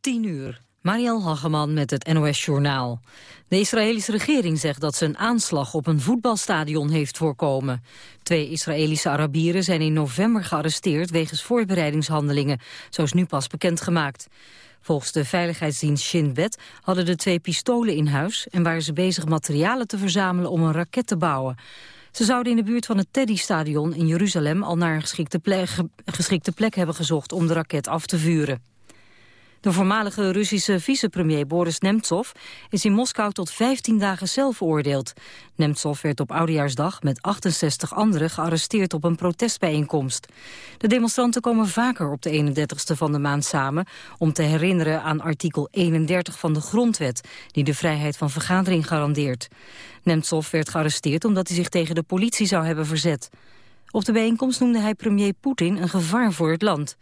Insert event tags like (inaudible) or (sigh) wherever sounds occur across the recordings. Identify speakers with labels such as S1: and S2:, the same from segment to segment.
S1: 10 uur. Mariel Hageman met het NOS Journaal. De Israëlische regering zegt dat ze een aanslag op een voetbalstadion heeft voorkomen. Twee Israëlische Arabieren zijn in november gearresteerd wegens voorbereidingshandelingen, zoals nu pas bekendgemaakt. Volgens de veiligheidsdienst Shin Bet hadden de twee pistolen in huis en waren ze bezig materialen te verzamelen om een raket te bouwen. Ze zouden in de buurt van het Teddy-stadion in Jeruzalem al naar een geschikte plek, geschikte plek hebben gezocht om de raket af te vuren. De voormalige Russische vicepremier Boris Nemtsov is in Moskou tot 15 dagen zelf veroordeeld. Nemtsov werd op Oudejaarsdag met 68 anderen gearresteerd op een protestbijeenkomst. De demonstranten komen vaker op de 31ste van de maand samen om te herinneren aan artikel 31 van de grondwet die de vrijheid van vergadering garandeert. Nemtsov werd gearresteerd omdat hij zich tegen de politie zou hebben verzet. Op de bijeenkomst noemde hij premier Poetin een gevaar voor het land.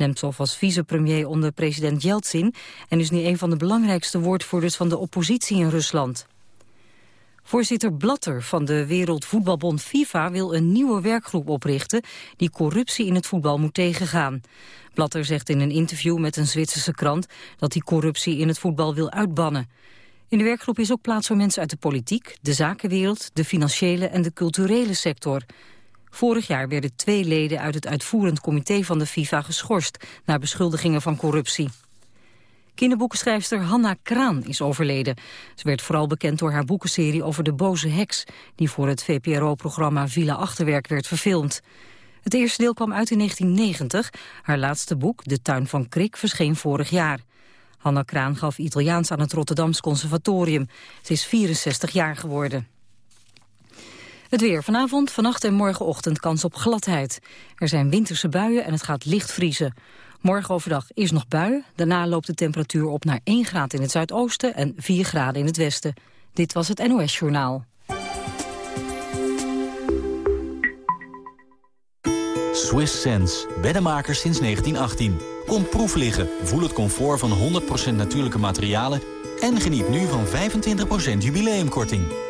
S1: Nemtsov was vicepremier onder president Yeltsin... en is nu een van de belangrijkste woordvoerders van de oppositie in Rusland. Voorzitter Blatter van de Wereldvoetbalbond FIFA wil een nieuwe werkgroep oprichten die corruptie in het voetbal moet tegengaan. Blatter zegt in een interview met een Zwitserse krant dat hij corruptie in het voetbal wil uitbannen. In de werkgroep is ook plaats voor mensen uit de politiek, de zakenwereld, de financiële en de culturele sector. Vorig jaar werden twee leden uit het uitvoerend comité van de FIFA geschorst... na beschuldigingen van corruptie. Kinderboekenschrijfster Hanna Kraan is overleden. Ze werd vooral bekend door haar boekenserie over de boze heks... die voor het VPRO-programma Villa Achterwerk werd verfilmd. Het eerste deel kwam uit in 1990. Haar laatste boek, De Tuin van Krik, verscheen vorig jaar. Hanna Kraan gaf Italiaans aan het Rotterdams Conservatorium. Ze is 64 jaar geworden. Het weer vanavond, vannacht en morgenochtend kans op gladheid. Er zijn winterse buien en het gaat licht vriezen. Morgen overdag is nog buien. Daarna loopt de temperatuur op naar 1 graad in het zuidoosten en 4 graden in het westen. Dit was het NOS Journaal.
S2: Swiss Sense, beddenmakers sinds 1918. Kom proef liggen, voel het comfort van 100% natuurlijke materialen... en geniet nu van 25% jubileumkorting.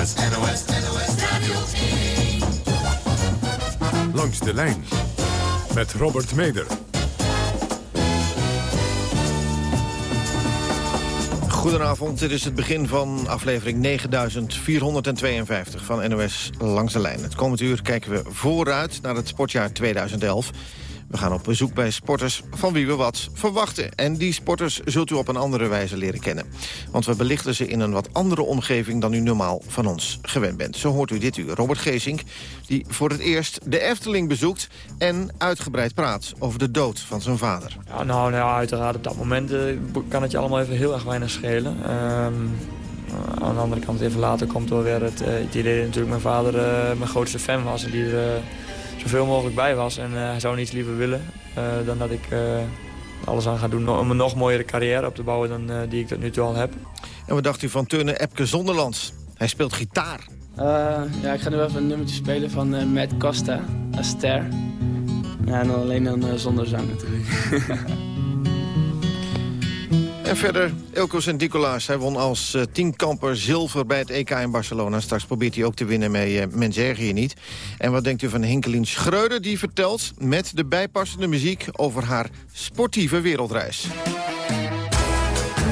S3: NOS, NOS, NOS Radio 1. Langs de lijn met Robert Meder.
S4: Goedenavond, dit is het begin van aflevering 9452 van NOS Langs de Lijn. Het komend uur kijken we vooruit naar het sportjaar 2011. We gaan op bezoek bij sporters van wie we wat verwachten. En die sporters zult u op een andere wijze leren kennen. Want we belichten ze in een wat andere omgeving dan u normaal van ons gewend bent. Zo hoort u dit uur Robert Geesink, die voor het eerst de Efteling bezoekt... en uitgebreid praat over de dood van zijn vader.
S5: Ja, nou, nou uiteraard op dat moment eh, kan het je allemaal even heel erg weinig schelen. Ehm, aan de andere kant, even later komt wel weer het, uh, het idee dat natuurlijk mijn vader mijn grootste fan was... en die zoveel mogelijk bij was. En hij zou niets liever willen dan dat ik alles aan ga doen... om een nog mooiere carrière op te bouwen dan die ik tot nu toe al heb.
S4: En wat dacht u van turnen Epke Zonderland? Hij speelt gitaar.
S6: Uh, ja, ik ga nu even een nummertje spelen van uh, Matt Costa, Aster. Ja, en dan alleen dan uh, zonder zang natuurlijk. (laughs)
S4: en verder, Elko Sint-Nicolaas. Hij won als uh, tienkamper zilver bij het EK in Barcelona. Straks probeert hij ook te winnen met uh, Mensergië niet. En wat denkt u van Hinkelien Schreuder? Die vertelt met de bijpassende muziek over haar sportieve wereldreis.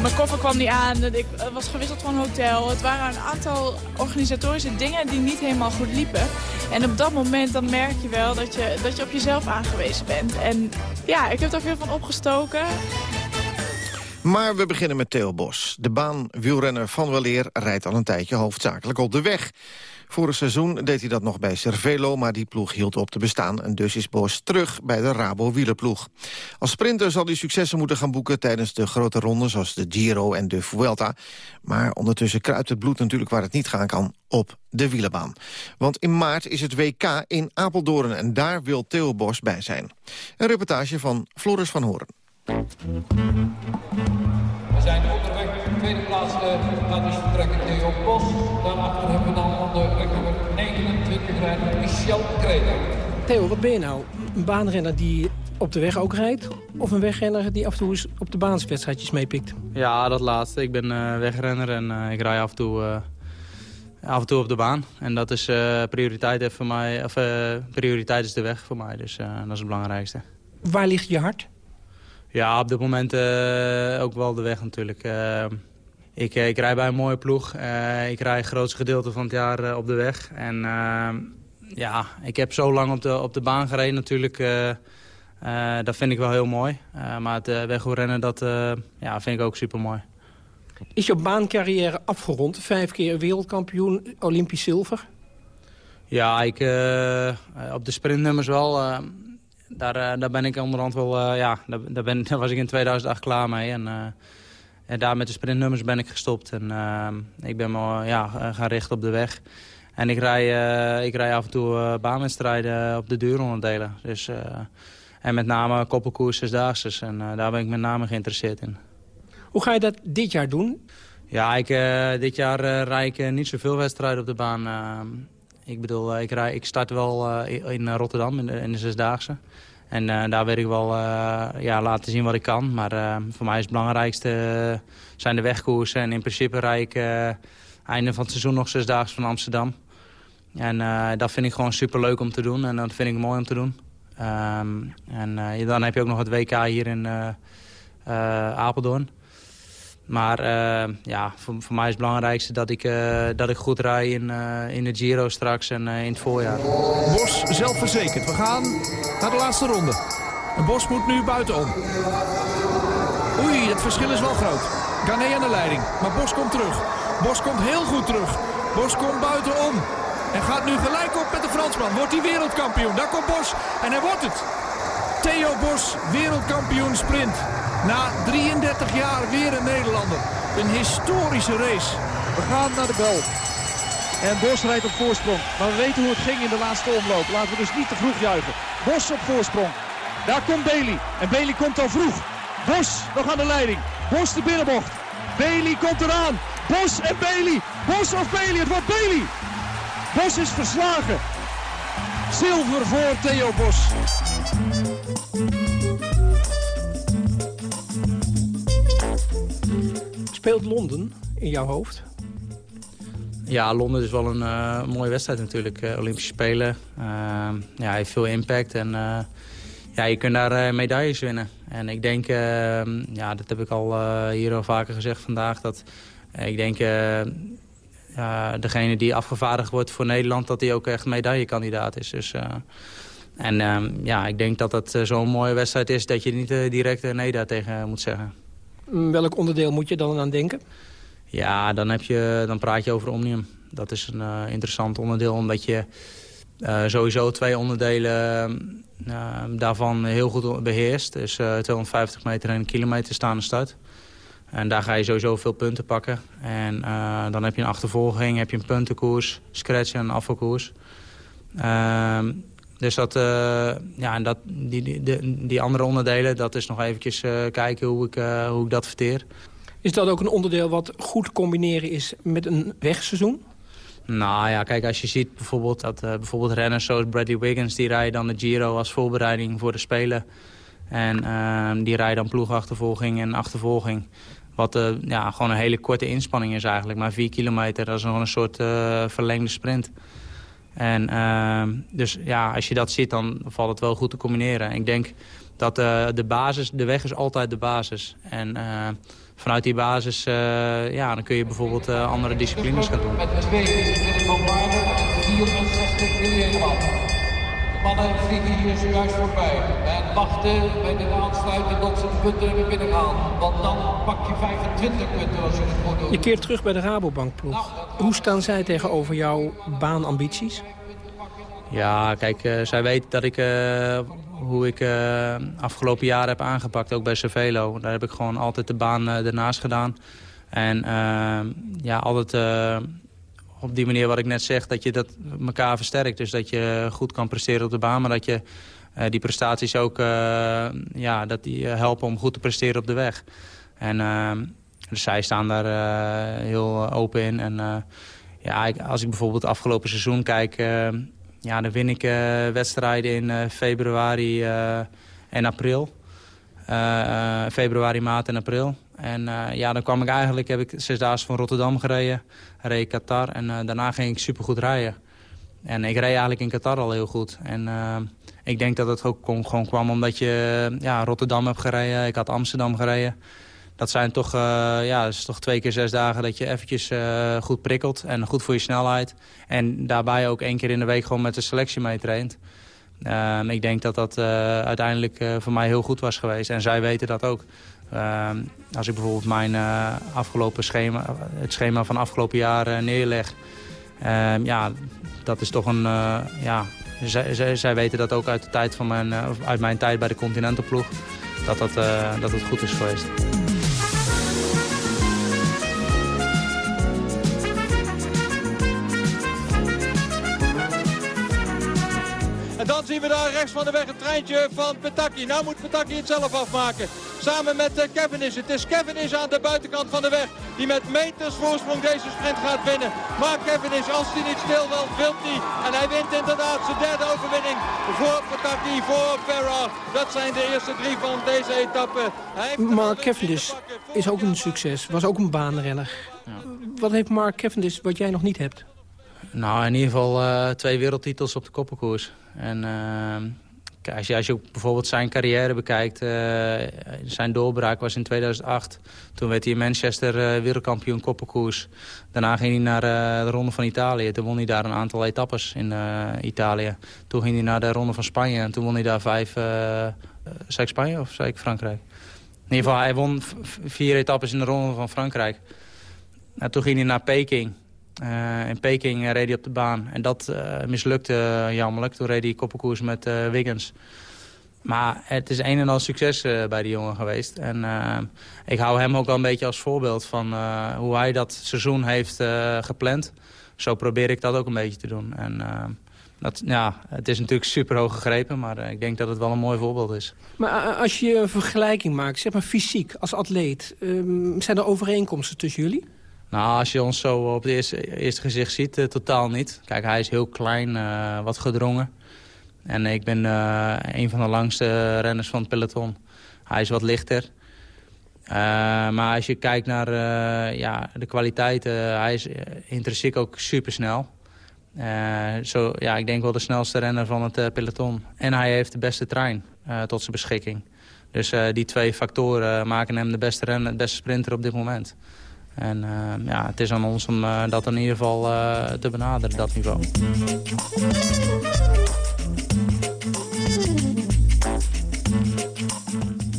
S7: Mijn koffer kwam niet aan, ik was gewisseld van hotel. Het waren een aantal organisatorische dingen die niet helemaal goed liepen. En op dat moment dan merk je wel dat je, dat je op jezelf aangewezen bent. En ja, ik heb daar veel van opgestoken.
S4: Maar we beginnen met Theo Bos. De baanwielrenner van Weleer rijdt al een tijdje hoofdzakelijk op de weg. Vorig seizoen deed hij dat nog bij Cervelo, maar die ploeg hield op te bestaan. En dus is Bos terug bij de Rabo wielerploeg. Als sprinter zal hij successen moeten gaan boeken tijdens de grote rondes... zoals de Giro en de Vuelta. Maar ondertussen kruipt het bloed natuurlijk waar het niet gaan kan op de wielerbaan. Want in maart is het WK in Apeldoorn en daar wil Theo Bos bij zijn. Een reportage van Floris van Horen.
S8: We zijn onderweg de tweede plaats uh, laten vertrekken Theo Bos. Daarachter hebben we dan onder nummer 29 rijder Michel Kreda.
S9: Theo, wat ben je nou? Een baanrenner die op de weg ook rijdt? Of een wegrenner die af en toe eens op de baanswedstrijdjes meepikt?
S10: Ja, dat laatste. Ik ben uh, wegrenner en uh, ik rij af en toe... Uh, af en toe op de baan. En dat is prioriteit voor mij. Of prioriteit is de weg voor mij. Dus dat is het belangrijkste.
S9: Waar ligt je hart?
S10: Ja, op dit moment uh, ook wel de weg natuurlijk. Uh, ik, ik rij bij een mooie ploeg. Uh, ik rij het grootste gedeelte van het jaar op de weg. En ja, ik heb zo lang op de, op de baan gereden natuurlijk. dat vind ik wel heel mooi. maar het wegrennen, dat ja, vind ik ook super mooi.
S9: Is je baancarrière afgerond? Vijf keer wereldkampioen, Olympisch zilver?
S10: Ja, ik, op de sprintnummers wel daar, uh, daar ben ik onderhand wel, uh, ja, daar, daar, ben, (laughs) daar was ik in 2008 klaar mee. En, uh, en daar met de sprintnummers ben ik gestopt. En ik ben me ja, gaan richten op de weg. En ik rij, ik rij af en toe baanwedstrijden op de duuronderdelen. Dus, en met name koppelkoers, zesdaagse. En daar ben ik met name geïnteresseerd in.
S9: Hoe ga je dat dit jaar doen?
S10: Ja, ik, dit jaar rij ik niet zoveel wedstrijden op de baan. Ik bedoel, ik, rij, ik start wel in Rotterdam in de, Zesdaagse. En daar wil ik wel ja, laten zien wat ik kan. Maar voor mij is het belangrijkste zijn de wegkoersen. En in principe rijd ik einde van het seizoen nog zes dagen van Amsterdam. En dat vind ik gewoon super leuk om te doen. En dat vind ik mooi om te doen. Um, en dan heb je ook nog het WK hier in Apeldoorn. Maar uh, ja, voor, voor, mij is het belangrijkste dat ik, uh, dat ik goed rij in, uh, in de Giro straks en in het voorjaar.
S11: Bos zelfverzekerd. We gaan naar de laatste ronde. Bos moet nu buitenom. Oei, het verschil is wel groot. Gané aan de leiding, maar Bos komt terug. Bos komt heel goed terug. Bos komt buitenom. En gaat nu gelijk op met de Fransman. Wordt hij wereldkampioen. Daar komt Bos. En hij wordt het. Theo Bos, wereldkampioen sprint. Na 33 jaar weer een Nederlander. Een historische race.
S12: We gaan naar de bel. En Bos rijdt op voorsprong. Maar we weten hoe het ging in de laatste omloop. Laten we dus niet te vroeg juichen. Bos op voorsprong. Daar komt Bailey. En Bailey komt al vroeg. Bos nog aan de leiding. Bos de binnenbocht. Bailey komt eraan. Bos en Bailey. Bos of Bailey. Het wordt Bailey. Bos is verslagen. Zilver voor Theo Bos.
S9: Speelt Londen in jouw hoofd?
S10: Ja, Londen is wel een uh, mooie wedstrijd natuurlijk. Uh, Olympische Spelen. Uh, ja, heeft veel impact en ja, je kunt daar medailles winnen. En ik denk, ja, dat heb ik al hier al vaker gezegd vandaag, dat ik denk degene die afgevaardigd wordt voor Nederland, dat die ook echt medaillekandidaat is. Dus, en ja, ik denk dat dat zo'n mooie wedstrijd is dat je niet direct nee daar tegen moet zeggen.
S9: Mm, welk onderdeel moet je dan aan denken?
S10: Ja, dan, heb je, dan praat je over Omnium. Dat is een uh, interessant onderdeel, omdat je uh, sowieso twee onderdelen uh, daarvan heel goed beheerst. Dus 250 meter en een kilometer staande start. En daar ga je sowieso veel punten pakken. En dan heb je een achtervolging, heb je een puntenkoers, scratch en een afvalkoers. Ehm, dus dat, ja, en dat, die, die, die, andere onderdelen, dat is nog eventjes kijken hoe ik, hoe ik dat verteer.
S9: Is dat ook een onderdeel wat goed combineren is met een wegseizoen?
S10: Nou ja, kijk, als je ziet bijvoorbeeld dat bijvoorbeeld renners zoals Bradley Wiggins... die rijden dan de Giro als voorbereiding voor de Spelen. En uh, die rijden dan ploegachtervolging en achtervolging. Wat ja, gewoon een hele korte inspanning is eigenlijk. Maar vier kilometer, dat is gewoon een soort verlengde sprint. En ehm, dus ja, als je dat ziet, dan valt het wel goed te combineren. Ik denk dat de basis, de weg is altijd de basis. En vanuit die basis uh, ja, dan kun je bijvoorbeeld andere disciplines gaan doen. Met twee van waarde 64 miljoen
S8: mannen vliegen hier zojuist voorbij. En wachten bij de aansluiting tot ze de punten hebben binnengehaald. Want dan pak je 25 punten als je het goed doet.
S9: Je keert terug bij de Rabobankploeg. Hoe staan zij tegenover jouw baanambities?
S10: Ja, kijk, uh, zij weet dat ik, uh, hoe ik uh, afgelopen jaren heb aangepakt, ook bij Cervelo. Daar heb ik gewoon altijd de baan ernaast gedaan. En ja, altijd op die manier wat ik net zeg, dat je dat elkaar versterkt. Dus dat je goed kan presteren op de baan, maar dat je die prestaties ook ja, dat die, helpen om goed te presteren op de weg. En dus zij staan daar heel open in. En ja, als ik bijvoorbeeld het afgelopen seizoen kijk ja, dan win ik wedstrijden in februari en april. februari, maart en april. En ja, dan kwam ik eigenlijk, heb ik zesdaags van Rotterdam gereden, reed Qatar en daarna ging ik supergoed rijden. En ik reed eigenlijk in Qatar al heel goed. En ik denk dat het ook gewoon kwam omdat je ja, Rotterdam hebt gereden, ik had Amsterdam gereden dat zijn toch, ja, is toch twee keer zes dagen dat je eventjes goed prikkelt. En goed voor je snelheid. En daarbij ook één keer in de week gewoon met de selectie mee traint. Uh, ik denk dat dat uiteindelijk voor mij heel goed was geweest. En zij weten dat ook. Ehm, als ik bijvoorbeeld mijn afgelopen schema, het schema van afgelopen jaren neerleg. Ehm, ja, dat is toch een... ja, zij, zij, weten dat ook uit, de tijd van mijn, uit mijn tijd bij de Continental ploeg. Dat, dat, dat het goed is geweest.
S13: dan zien we daar rechts van de weg een treintje van Petaki. Nou moet Petaki het zelf afmaken. Samen met uh, Cavendish. Het is Cavendish aan de buitenkant van de weg. Die met meters voorsprong deze sprint gaat winnen. Maar Cavendish, als hij niet stil wil, wilt hij. En hij wint inderdaad zijn derde overwinning voor Petaki, voor Ferra. Dat zijn de eerste drie van deze etappe.
S9: Mark Cavendish is ook een succes. Was ook een baanrenner. Ja. Wat heeft Mark Cavendish wat jij nog niet hebt?
S10: Nou, in ieder geval uh, twee wereldtitels op de koppenkoers. En uh, als, je, als je bijvoorbeeld zijn carrière bekijkt... Uh, zijn doorbraak was in 2008. Toen werd hij in Manchester uh, wereldkampioen koppenkoers. Daarna ging hij naar de Ronde van Italië. Toen won hij daar een aantal etappes in Italië. Toen ging hij naar de Ronde van Spanje. En toen won hij daar vijf... zei ik Spanje of zei ik Frankrijk? In ieder geval, hij won vier etappes in de Ronde van Frankrijk. En toen ging hij naar Peking... Uh, in Peking reed hij op de baan. En dat uh, mislukte uh, jammerlijk. Toen reed hij koppelkoers met Wiggins. Maar het is een en al succes bij die jongen geweest. En ik hou hem ook wel een beetje als voorbeeld van hoe hij dat seizoen heeft gepland. Zo probeer ik dat ook een beetje te doen. En dat, ja, het is natuurlijk super hoog gegrepen, maar ik denk dat het wel een mooi voorbeeld is.
S9: Maar als je een vergelijking maakt, zeg maar fysiek, als atleet... Ehm, zijn er overeenkomsten tussen jullie?
S10: Nou, als je ons zo op het eerste, gezicht ziet, uh, totaal niet. Kijk, hij is heel klein, uh, wat gedrongen. En ik ben uh, een van de langste renners van het peloton. Hij is wat lichter. maar als je kijkt naar ja, de kwaliteiten, hij is intrinsiek ook supersnel. zo, ja, ik denk wel de snelste renner van het peloton. En hij heeft de beste trein tot zijn beschikking. Dus die twee factoren maken hem de beste renner, de beste sprinter op dit moment. En uh, ja, het is aan ons om uh, dat in ieder geval uh, te benaderen, dat niveau.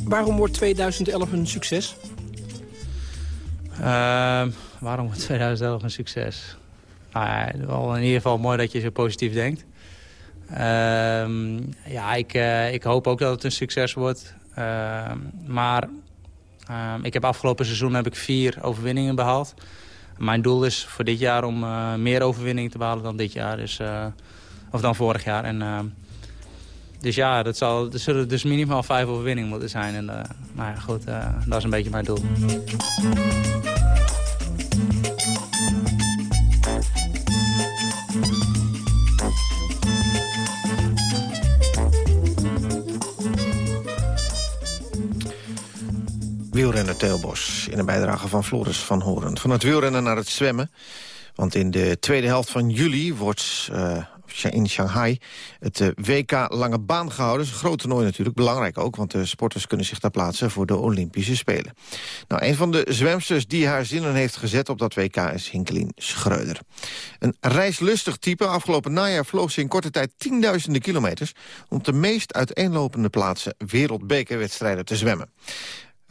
S9: Waarom wordt 2011 een succes?
S10: Ehm, waarom wordt 2011 een succes? Nou ja, wel in ieder geval mooi dat je zo positief denkt. Ehm, ja, ik, ik hoop ook dat het een succes wordt. Ehm, maar Ehm, ik heb afgelopen seizoen heb ik vier overwinningen behaald. Mijn doel is voor dit jaar om uh, meer overwinningen te behalen dan dit jaar. Dus, uh, of dan vorig jaar. En, uh, dus ja, dat zal, er zullen dus minimaal vijf overwinningen moeten zijn. En nou ja, goed, dat is een beetje mijn doel.
S4: Wielrenner Teelbos in een bijdrage van Floris van Horen. Van het wielrennen naar het zwemmen. Want in de tweede helft van juli wordt uh, in Shanghai het eh, WK Lange Baan gehouden. is een groot toernooi natuurlijk, belangrijk ook... want de sporters kunnen zich daar plaatsen voor de Olympische Spelen. Nou, een van de zwemsters die haar zinnen heeft gezet op dat WK is Hinkelien Schreuder. Een reislustig type. Afgelopen najaar vloog ze in korte tijd tienduizenden kilometers... om de meest uiteenlopende plaatsen wereldbekerwedstrijden te zwemmen.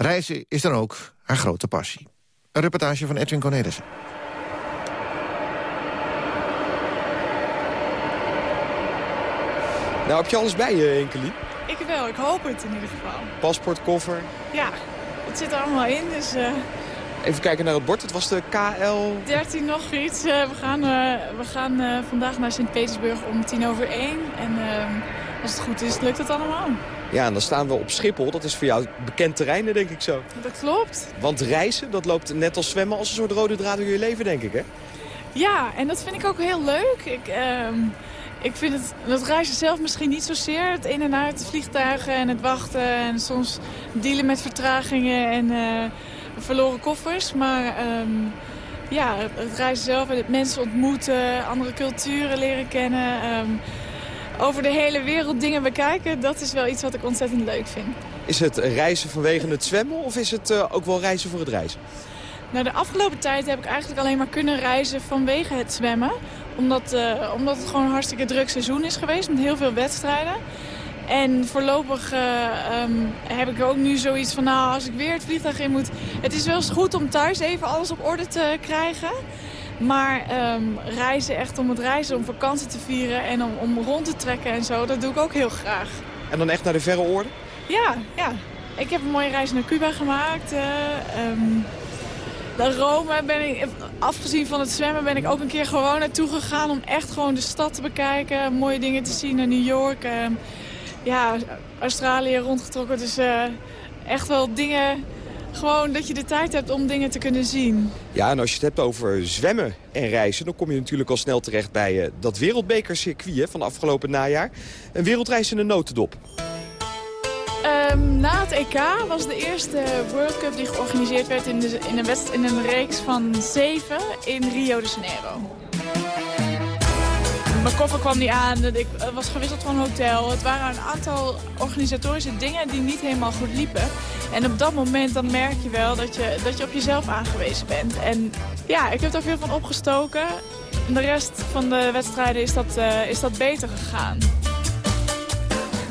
S4: Reizen is dan ook haar grote passie. Een reportage van Edwin Cornelissen.
S14: Nou, heb je alles bij je, Enkelie?
S7: Ik wel, ik hoop het in ieder geval.
S14: Paspoort, koffer?
S7: Ja, het zit er allemaal in, dus... Uh...
S14: Even kijken naar het bord, het was de KL...
S7: 13 nog iets. Uh, we gaan, uh, we gaan vandaag naar Sint-Petersburg om tien over één. En ehm, als het goed is, lukt het allemaal.
S14: Ja, en dan staan we op Schiphol. Dat is voor jou bekend terrein, denk ik zo.
S7: Dat klopt.
S14: Want reizen, dat loopt net als zwemmen als een soort rode draad door je leven, denk ik, hè?
S7: Ja, en dat vind ik ook heel leuk. Ik, uh, ik vind het, dat reizen zelf misschien niet zozeer. Het in en uit de vliegtuigen en het wachten. En soms dealen met vertragingen en uh, verloren koffers. Maar uh, ja, het reizen zelf en het mensen ontmoeten, andere culturen leren kennen... Ehm, over de hele wereld dingen bekijken, dat is wel iets wat ik ontzettend leuk vind.
S14: Is het reizen vanwege het zwemmen of is het uh, ook wel reizen voor het reizen?
S7: Nou, de afgelopen tijd heb ik eigenlijk alleen maar kunnen reizen vanwege het zwemmen. Omdat, uh, omdat het gewoon een hartstikke druk seizoen is geweest met heel veel wedstrijden. En voorlopig uh, um, heb ik ook nu zoiets van, nou, als ik weer het vliegtuig in moet... Het is wel eens goed om thuis even alles op orde te krijgen. Maar um, reizen echt om het reizen, om vakantie te vieren en om, om rond te trekken en zo, dat doe ik ook heel graag.
S14: En dan echt naar de verre oorden?
S7: Ja, ja. Ik heb een mooie reis naar Cuba gemaakt. Uh, um, naar Rome ben ik, afgezien van het zwemmen, ben ik ook een keer gewoon naartoe gegaan om echt gewoon de stad te bekijken. Mooie dingen te zien naar New York. Uh, ja, Australië rondgetrokken. Dus uh, echt wel dingen gewoon dat je de tijd hebt om dingen te kunnen zien.
S14: Ja, en als je het hebt over zwemmen en reizen... dan kom je natuurlijk al snel terecht bij uh, dat wereldbekercircuit van afgelopen najaar. Een wereldreis in een notendop.
S7: Um, na het EK was de eerste World Cup die georganiseerd werd in, de, in, een, in een reeks van zeven in Rio de Janeiro. Mijn koffer kwam niet aan, ik was gewisseld van hotel. Het waren een aantal organisatorische dingen die niet helemaal goed liepen. En op dat moment dan merk je wel dat je, dat je op jezelf aangewezen bent. En ja, ik heb daar veel van opgestoken. En de rest van de wedstrijden is dat, uh, is dat beter gegaan.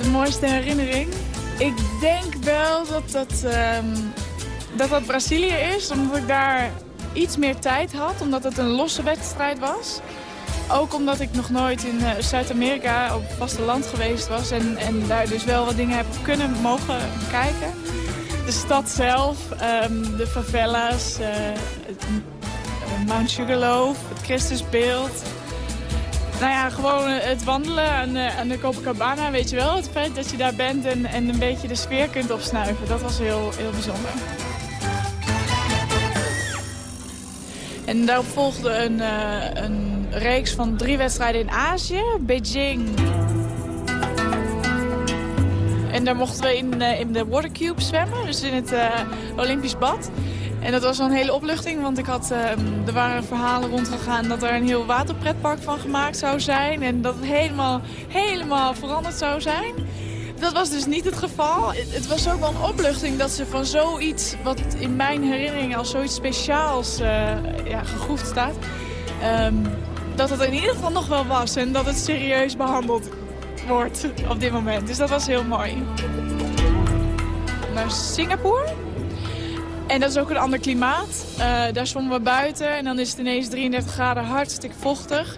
S7: De mooiste herinnering? Ik denk wel dat dat, um, dat, dat Brazilië is, omdat ik daar iets meer tijd had. Omdat het een losse wedstrijd was. Ook omdat ik nog nooit in uh, Zuid-Amerika op vasteland geweest was. En, en daar dus wel wat dingen heb kunnen mogen kijken. De stad zelf, um, de favelas, uh, Mount Sugarloaf, het Christusbeeld. Nou ja, gewoon het wandelen aan de, Copacabana, weet je wel. Het feit dat je daar bent en, en een beetje de sfeer kunt opsnuiven, dat was heel, heel bijzonder. En daarop volgde een, een reeks van drie wedstrijden in Azië. Beijing. En daar mochten we in, uh, in de watercube zwemmen, dus in het uh, Olympisch bad. En dat was wel een hele opluchting, want ik had, er waren verhalen rondgegaan dat er een heel waterpretpark van gemaakt zou zijn. En dat het helemaal, helemaal veranderd zou zijn. Dat was dus niet het geval. Het was ook wel een opluchting dat ze van zoiets, wat in mijn herinnering als zoiets speciaals uh, ja, gegroefd staat, um, dat het in ieder geval nog wel was en dat het serieus behandeld wordt op dit moment. Dus dat was heel mooi. Naar Singapore. En dat is ook een ander klimaat. Uh, daar zwommen we buiten en dan is het ineens 33 graden hartstikke vochtig.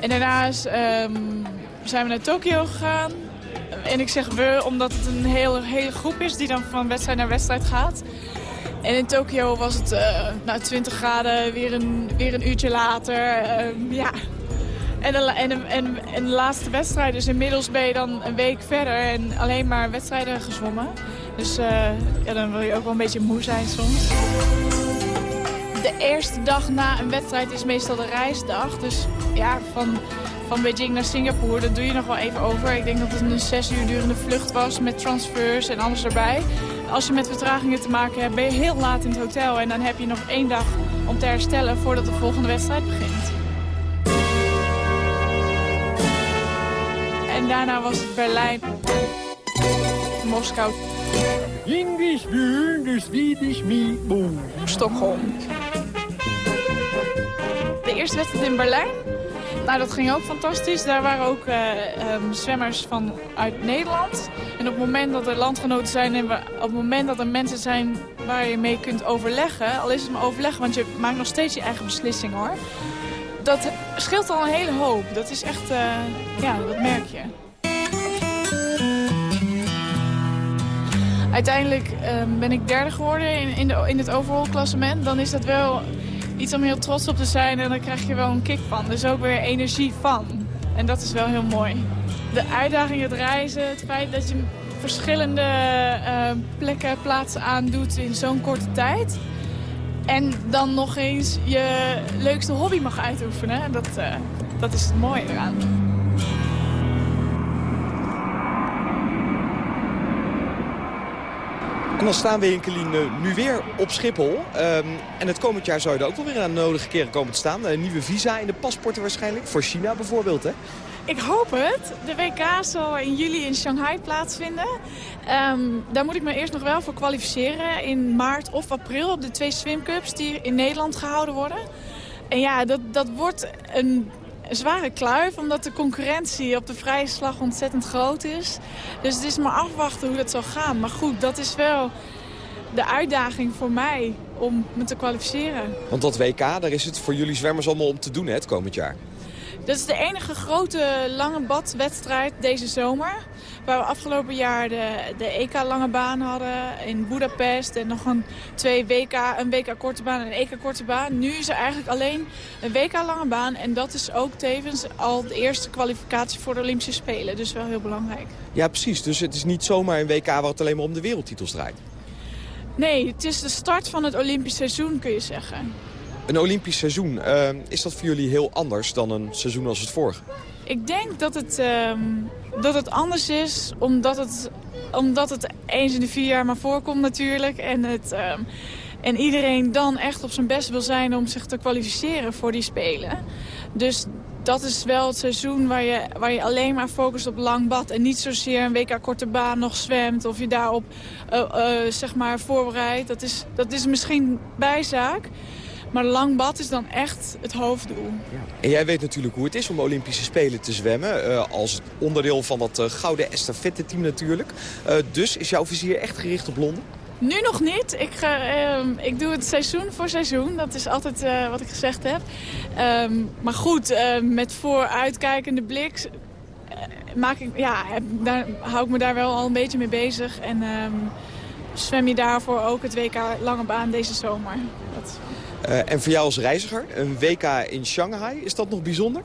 S7: En daarna is, um, zijn we naar Tokio gegaan. En ik zeg we, omdat het een hele, hele groep is die dan van wedstrijd naar wedstrijd gaat. En in Tokio was het uh, nou, 20 graden, weer een, weer een uurtje later. Uh, ja. En de, en, en, en de laatste wedstrijd, dus inmiddels ben je dan een week verder en alleen maar wedstrijden gezwommen. Dus uh, ja, dan wil je ook wel een beetje moe zijn soms. De eerste dag na een wedstrijd is meestal de reisdag. Dus ja, van van Beijing naar Singapore. Dat doe je nog wel even over. Ik denk dat het een zes uur durende vlucht was met transfers en alles erbij. Als je met vertragingen te maken hebt, ben je heel laat in het hotel. En dan heb je nog één dag om te herstellen voordat de volgende wedstrijd begint. daarna was het Berlijn, Moskou.
S15: English the Swedish meatball.
S7: Stockholm. De eerste wedstrijd in Berlijn. Nou, dat ging ook fantastisch. Daar waren ook uh, um, zwemmers van uit Nederland. En op het moment dat er landgenoten zijn en op het moment dat er mensen zijn waar je mee kunt overleggen, al is het maar overleggen, want je maakt nog steeds je eigen beslissing hoor. Dat scheelt al een hele hoop. Dat is echt, uh, ja, dat merk je. Uiteindelijk um, ben ik derde geworden in, in, de, in het overall klassement. Dan is dat wel iets om heel trots op te zijn en dan krijg je wel een kick van. Dus ook weer energie van. En dat is wel heel mooi. De uitdaging, het reizen, het feit dat je verschillende uh, plekken, plaatsen aandoet in zo'n korte tijd. En dan nog eens je leukste hobby mag uitoefenen. Dat, uh, dat is het mooie eraan.
S14: En dan staan we in Kelien nu weer op Schiphol. Um, en het komend jaar zou je er ook wel weer aan de nodige keren komen te staan. Een nieuwe visa in de paspoorten waarschijnlijk. Voor China bijvoorbeeld, hè?
S7: Ik hoop het. De WK zal in juli in Shanghai plaatsvinden. Um, daar moet ik me eerst nog wel voor kwalificeren. In maart of april op de twee swimcups die in Nederland gehouden worden. En ja, dat, dat wordt een zware kluif, omdat de concurrentie op de vrije slag ontzettend groot is. Dus het is maar afwachten hoe dat zal gaan. Maar goed, dat is wel de uitdaging voor mij om me te kwalificeren.
S14: Want dat WK, daar is het voor jullie zwemmers allemaal om te doen hè, het komend jaar.
S7: Dat is de enige grote lange badwedstrijd deze zomer. Waar we afgelopen jaar de, de EK lange baan hadden in Budapest. En nog een, twee WK, een WK korte baan en een EK korte baan. Nu is er eigenlijk alleen een WK lange baan. En dat is ook tevens al de eerste kwalificatie voor de Olympische Spelen. Dus wel heel belangrijk.
S14: Ja, precies. Dus het is niet zomaar een WK waar het alleen maar om de wereldtitels draait.
S7: Nee, het is de start van het Olympisch seizoen kun je zeggen.
S14: Een Olympisch seizoen, uh, is dat voor jullie heel anders dan een seizoen als het vorige?
S7: Ik denk dat het, uh, dat het anders is, omdat het, omdat het eens in de vier jaar maar voorkomt natuurlijk. En, het, uh, en iedereen dan echt op zijn best wil zijn om zich te kwalificeren voor die Spelen. Dus dat is wel het seizoen waar je, waar je alleen maar focust op lang bad. En niet zozeer een WK korte baan nog zwemt of je daarop zeg maar voorbereidt. Dat is, dat is misschien bijzaak. Maar lang bad is dan echt het hoofddoel.
S14: En jij weet natuurlijk hoe het is om Olympische Spelen te zwemmen. Uh, als onderdeel van dat uh, gouden estafette team natuurlijk. Uh, dus is jouw vizier echt gericht op Londen?
S7: Nu nog niet. Ik, ga, ik doe het seizoen voor seizoen. Dat is altijd wat ik gezegd heb. Um, maar goed, met vooruitkijkende blik... maak ik, ja, daar, hou ik me daar wel al een beetje mee bezig. En um, zwem je daarvoor ook het WK lange baan deze zomer. Dat...
S14: Uh, en voor jou als reiziger, een WK in Shanghai, is dat nog bijzonder?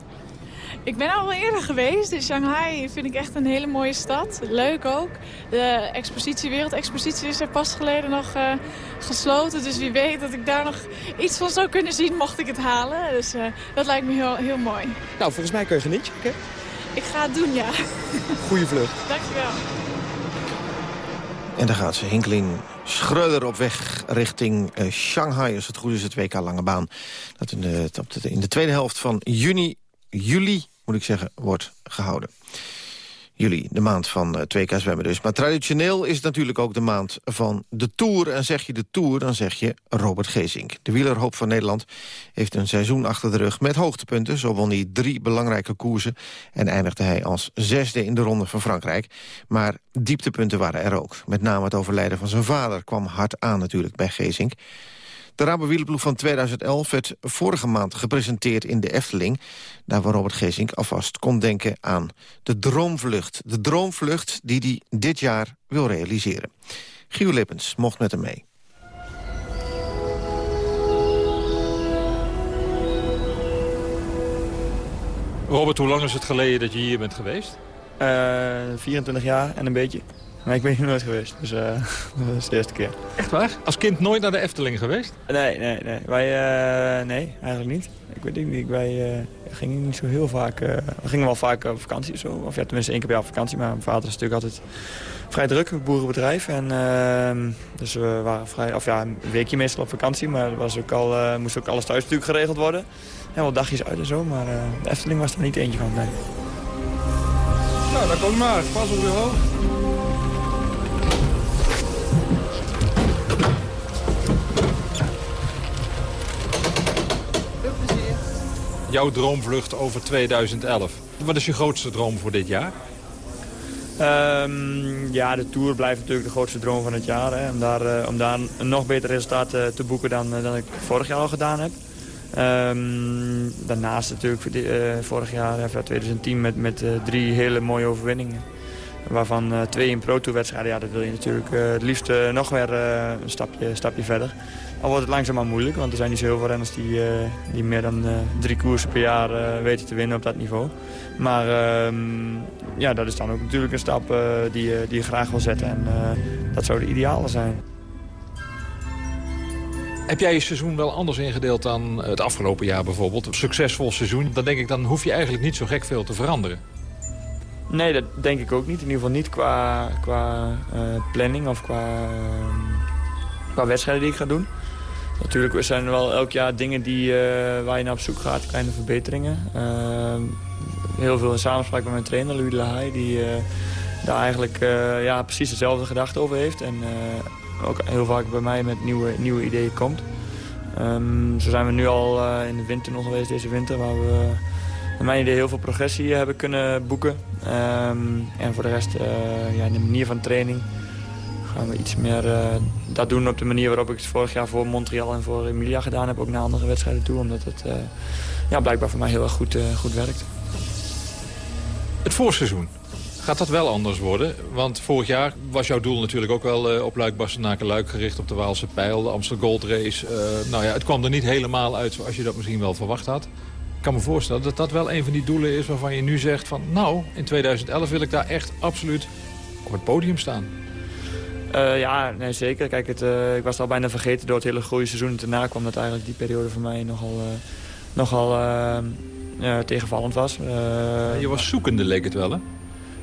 S7: Ik ben al wel eerder geweest. In Shanghai vind ik echt een hele mooie stad. Leuk ook. De expositie, wereldexpositie is er pas geleden nog uh, gesloten. Dus wie weet dat ik daar nog iets van zou kunnen zien mocht ik het halen. Dus uh, dat lijkt me heel, heel mooi.
S14: Nou, volgens mij kun je genieten. Okay?
S7: Ik ga het doen, ja.
S14: Goeie vlucht. (laughs)
S7: Dankjewel.
S4: En daar gaat ze, Hinkelin Schreuder op weg richting uh, Shanghai. Als het goed is, het WK Lange Baan. Dat in de, in de tweede helft van juni, juli, moet ik zeggen, wordt gehouden juli, de maand van uh, 2K zwemmen dus. Maar traditioneel is het natuurlijk ook de maand van de Tour. En zeg je de Tour, dan zeg je Robert Geesink. De wielerhoop van Nederland heeft een seizoen achter de rug met hoogtepunten. Zo won hij drie belangrijke koersen en eindigde hij als zesde in de Ronde van Frankrijk. Maar dieptepunten waren er ook. Met name het overlijden van zijn vader kwam hard aan natuurlijk bij Geesink. De Rabo van 2011 werd vorige maand gepresenteerd in de Efteling. Daar waar Robert Geesink alvast kon denken aan de droomvlucht. De droomvlucht die hij dit jaar wil realiseren. Gio Lippens mocht met hem mee.
S16: Robert, hoe lang is het geleden dat je hier bent geweest?
S5: Uh, 24 jaar en een beetje. Maar ik ben hier nooit geweest, dus uh, (laughs) dat is de eerste keer.
S16: Echt waar? Als kind nooit naar de Efteling geweest?
S5: Nee, nee, nee. Wij, uh, nee, eigenlijk niet. Ik weet niet, wij uh, gingen niet zo heel vaak... we gingen wel vaak op vakantie of zo. Of ja, tenminste één keer per jaar op vakantie. Maar mijn vader is natuurlijk altijd vrij druk, een boerenbedrijf. En, ehm, dus we waren vrij, of ja, een weekje meestal op vakantie. Maar er was ook al, moest ook alles thuis natuurlijk geregeld worden. En wel dagjes uit en zo, maar de Efteling was er niet eentje van, nee.
S16: Nou, dan kom maar. Pas op je hoog. Jouw droomvlucht over 2011. Wat is je grootste droom voor dit jaar?
S5: Ehm, ja, de Tour blijft natuurlijk de grootste droom van het jaar. Hè, om, daar, eh, om daar een nog beter resultaat uh, te boeken dan, uh, dan ik vorig jaar al gedaan heb. Um, daarnaast natuurlijk vorig jaar, 2010, met, met drie hele mooie overwinningen. Waarvan twee in pro-tour-wedstrijden. Ja, dat wil je natuurlijk het liefst nog weer een stapje, stapje verder. Al wordt het langzaamaan moeilijk, want er zijn niet zo heel veel renners die, uh, die meer dan uh, drie koersen per jaar uh, weten te winnen op dat niveau. Maar ehm, ja, dat is dan ook natuurlijk een stap die, die je graag wil zetten en dat zou de ideale zijn.
S16: Heb jij je seizoen wel anders ingedeeld dan het afgelopen jaar bijvoorbeeld? Een succesvol seizoen, dan denk ik, dan hoef je eigenlijk niet zo gek veel te veranderen.
S5: Nee, dat denk ik ook niet. In ieder geval niet qua, qua planning of qua, qua wedstrijden die ik ga doen. Natuurlijk zijn er wel elk jaar dingen die, uh, waar je naar op zoek gaat, kleine verbeteringen. Uh, heel veel in samenspraak met mijn trainer, Louis de Lahaye, die uh, daar eigenlijk ja, precies dezelfde gedachten over heeft. En ook heel vaak bij mij met nieuwe, nieuwe ideeën komt. Um, zo zijn we nu al in de winter nog geweest, deze winter, waar we naar mijn idee heel veel progressie hebben kunnen boeken. Um, en voor de rest ja, de manier van training gaan we iets meer uh, dat doen op de manier waarop ik het vorig jaar voor Montreal en voor Emilia gedaan heb. Ook naar andere wedstrijden toe, omdat het uh, ja, blijkbaar voor mij heel erg goed, uh, goed werkt.
S16: Het voorseizoen, gaat dat wel anders worden? Want vorig jaar was jouw doel natuurlijk ook wel op Luik, Bastenaken, Luik gericht op de Waalse Pijl, de Amsterdam Gold Race. nou ja, het kwam er niet helemaal uit zoals je dat misschien wel verwacht had. Ik kan me voorstellen dat dat wel een van die doelen is waarvan je nu zegt van... nou, in 2011 wil ik daar echt absoluut op het podium staan.
S5: Uh, ja, nee, zeker. Kijk, het, uh, ik was het al bijna vergeten door het hele goede seizoen. En daarna kwam dat eigenlijk die periode voor mij nogal, uh, nogal tegenvallend was.
S16: je was zoekende, leek het wel, hè?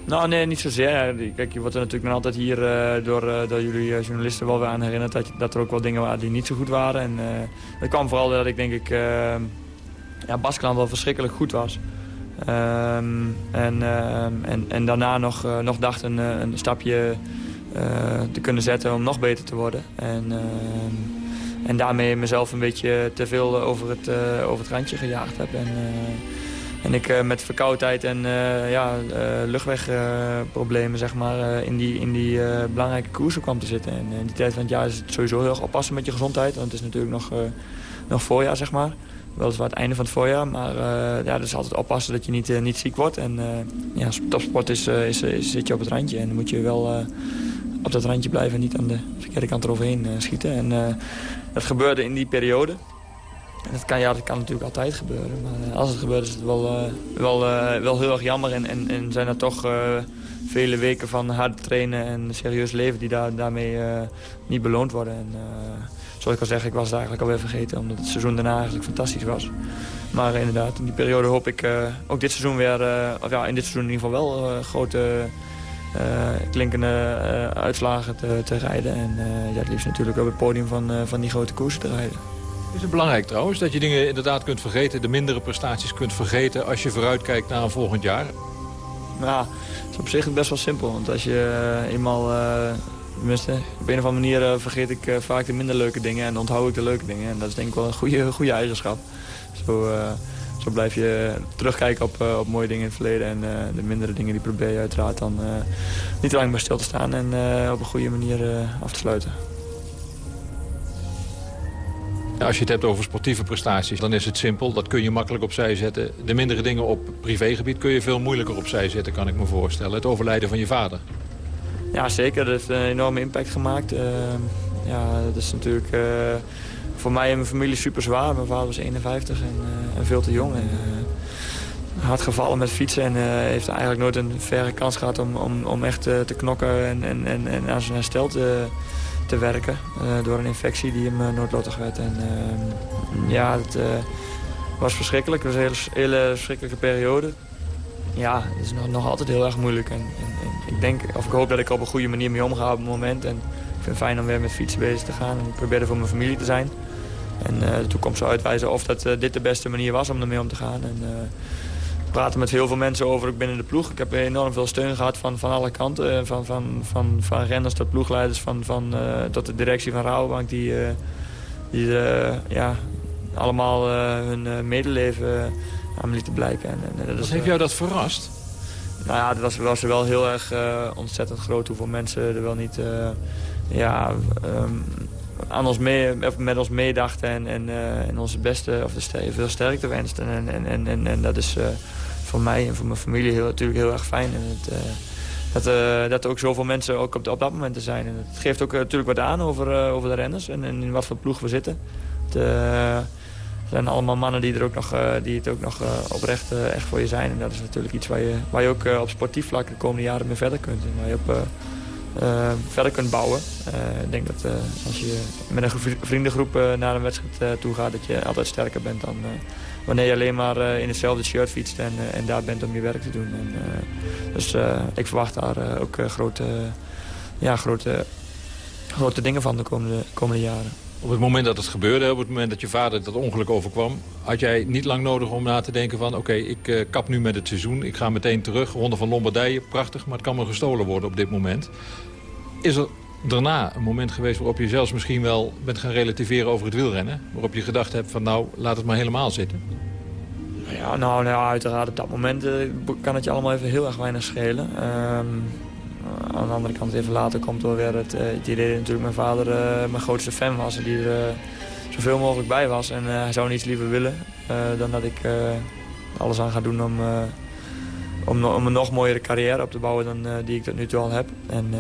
S5: Nou, nee, niet zozeer. Kijk, je wordt er natuurlijk nog altijd hier door, door jullie journalisten wel weer aan herinnerd... Dat, dat er ook wel dingen waren die niet zo goed waren. En dat kwam vooral dat ik, denk ik, ja, Baskeland wel verschrikkelijk goed was. Um, en, en, en daarna nog, nog dacht een, een stapje eh, te kunnen zetten om nog beter te worden. En, eh, en daarmee mezelf een beetje te veel over het, eh, over het randje gejaagd heb. En, en ik met verkoudheid en ja, luchtwegproblemen zeg maar, in die, in die belangrijke koersen kwam te zitten. En in die tijd van het jaar is het sowieso heel erg oppassen met je gezondheid. Want het is natuurlijk nog, nog voorjaar, zeg maar. Weliswaar het einde van het voorjaar, maar uh, ja, is altijd oppassen dat je niet, niet ziek wordt. En uh, ja, topsport is, is, is, zit je op het randje en dan moet je wel op dat randje blijven en niet aan de verkeerde kant eroverheen uh, schieten. En uh, dat gebeurde in die periode. En dat kan, ja, dat kan natuurlijk altijd gebeuren. Maar uh, als het gebeurt is het wel, wel, wel heel erg jammer. En, en, zijn er toch vele weken van hard trainen en serieus leven die daar, daarmee niet beloond worden. En, zoals ik al zeg, ik was het eigenlijk alweer vergeten. Omdat het seizoen daarna eigenlijk fantastisch was. Maar inderdaad, in die periode hoop ik ook dit seizoen weer... of ja, in dit seizoen in ieder geval wel grote klinkende uh, uitslagen te, te, rijden. En uh, ja, het liefst natuurlijk op het podium van, van die grote koersen te rijden.
S16: Is het belangrijk trouwens dat je dingen inderdaad kunt vergeten... de mindere prestaties kunt vergeten als je vooruitkijkt naar een volgend jaar?
S5: Nou, het is op zich best wel simpel. Want als je eenmaal... Tenminste, op een of andere manier vergeet ik vaak de minder leuke dingen en onthoud ik de leuke dingen. En dat is denk ik wel een goede, goede eigenschap. Zo, zo blijf je terugkijken op, uh, op mooie dingen in het verleden. En uh, de mindere dingen die probeer je uiteraard dan uh, niet te lang bij stil te staan. En op een goede manier af te sluiten.
S16: Als je het hebt over sportieve prestaties, dan is het simpel. Dat kun je makkelijk opzij zetten. De mindere dingen op privégebied kun je veel moeilijker opzij zetten, kan ik me voorstellen. Het overlijden van je vader.
S5: Ja, zeker. Dat heeft een enorme impact gemaakt. ja, dat is natuurlijk voor mij en mijn familie super zwaar. Mijn vader was 51 en, uh, en veel te jong. En, uh, hard gevallen met fietsen en uh, heeft eigenlijk nooit een verre kans gehad om, om, om echt te knokken en, en, en, en aan zijn herstel te, te werken. door een infectie die hem noodlottig werd. En, ja, het was verschrikkelijk. Het was een hele, hele verschrikkelijke periode. Ja, het is nog, nog altijd heel erg moeilijk. En, ik denk, of ik hoop dat ik op een goede manier mee omga op het moment. En ik vind het fijn om weer met fietsen bezig te gaan. En ik probeer er voor mijn familie te zijn. En uh, de toekomst zal uitwijzen of dat uh, dit de beste manier was om ermee om te gaan. En, uh, praat er met heel veel mensen over, ook binnen de ploeg. Ik heb enorm veel steun gehad van, van alle kanten. Van, van, van, van renners tot ploegleiders, van, van, tot de directie van Rabobank... die, die ja, allemaal hun medeleven aan me lieten blijken. En,
S16: en, dat Wat heeft jou dat verrast?
S5: Nou ja, het was, was wel heel erg ontzettend groot hoeveel mensen er wel niet ja, um, aan ons mee, met ons meedachten en, en, uh, en onze beste of de veel sterkte wensten. En, en, en, en, en dat is uh, voor mij en voor mijn familie heel, natuurlijk heel erg fijn. En uh, dat, dat er ook zoveel mensen ook op, op dat moment zijn. En het geeft ook natuurlijk wat aan over, over de renners en, en in wat voor ploeg we zitten. Het, zijn allemaal mannen die, er ook nog, die het ook nog oprecht echt voor je zijn. En dat is natuurlijk iets waar je, waar je ook op sportief vlak de komende jaren mee verder kunt. En je op, uh, verder kunt bouwen. Uh, ik denk dat uh, als je met een vriendengroep naar een wedstrijd toe gaat... dat je altijd sterker bent dan wanneer je alleen maar in hetzelfde shirt fietst... en, en daar bent om je werk te doen. En, dus ik verwacht daar ook grote, ja, grote, grote dingen van de komende, komende jaren.
S16: Op het moment dat het gebeurde, op het moment dat je vader dat ongeluk overkwam... had jij niet lang nodig om na te denken van... oké, ik kap nu met het seizoen, ik ga meteen terug. Ronde van Lombardije, prachtig, maar het kan me gestolen worden op dit moment. Is er daarna een moment geweest waarop je zelfs misschien wel bent gaan relativeren over het wielrennen? Waarop je gedacht hebt van nou, laat het maar helemaal zitten?
S5: Ja, nou, nou uiteraard op dat moment uh, kan het je allemaal even heel erg weinig schelen. Um, aan de andere kant even later komt wel weer het, uh, het idee dat natuurlijk mijn vader uh, mijn grootste fan was. En die er zoveel mogelijk bij was. En hij zou niets liever willen dan dat ik alles aan ga doen om om, om, een nog mooiere carrière op te bouwen dan die ik tot nu toe al heb. En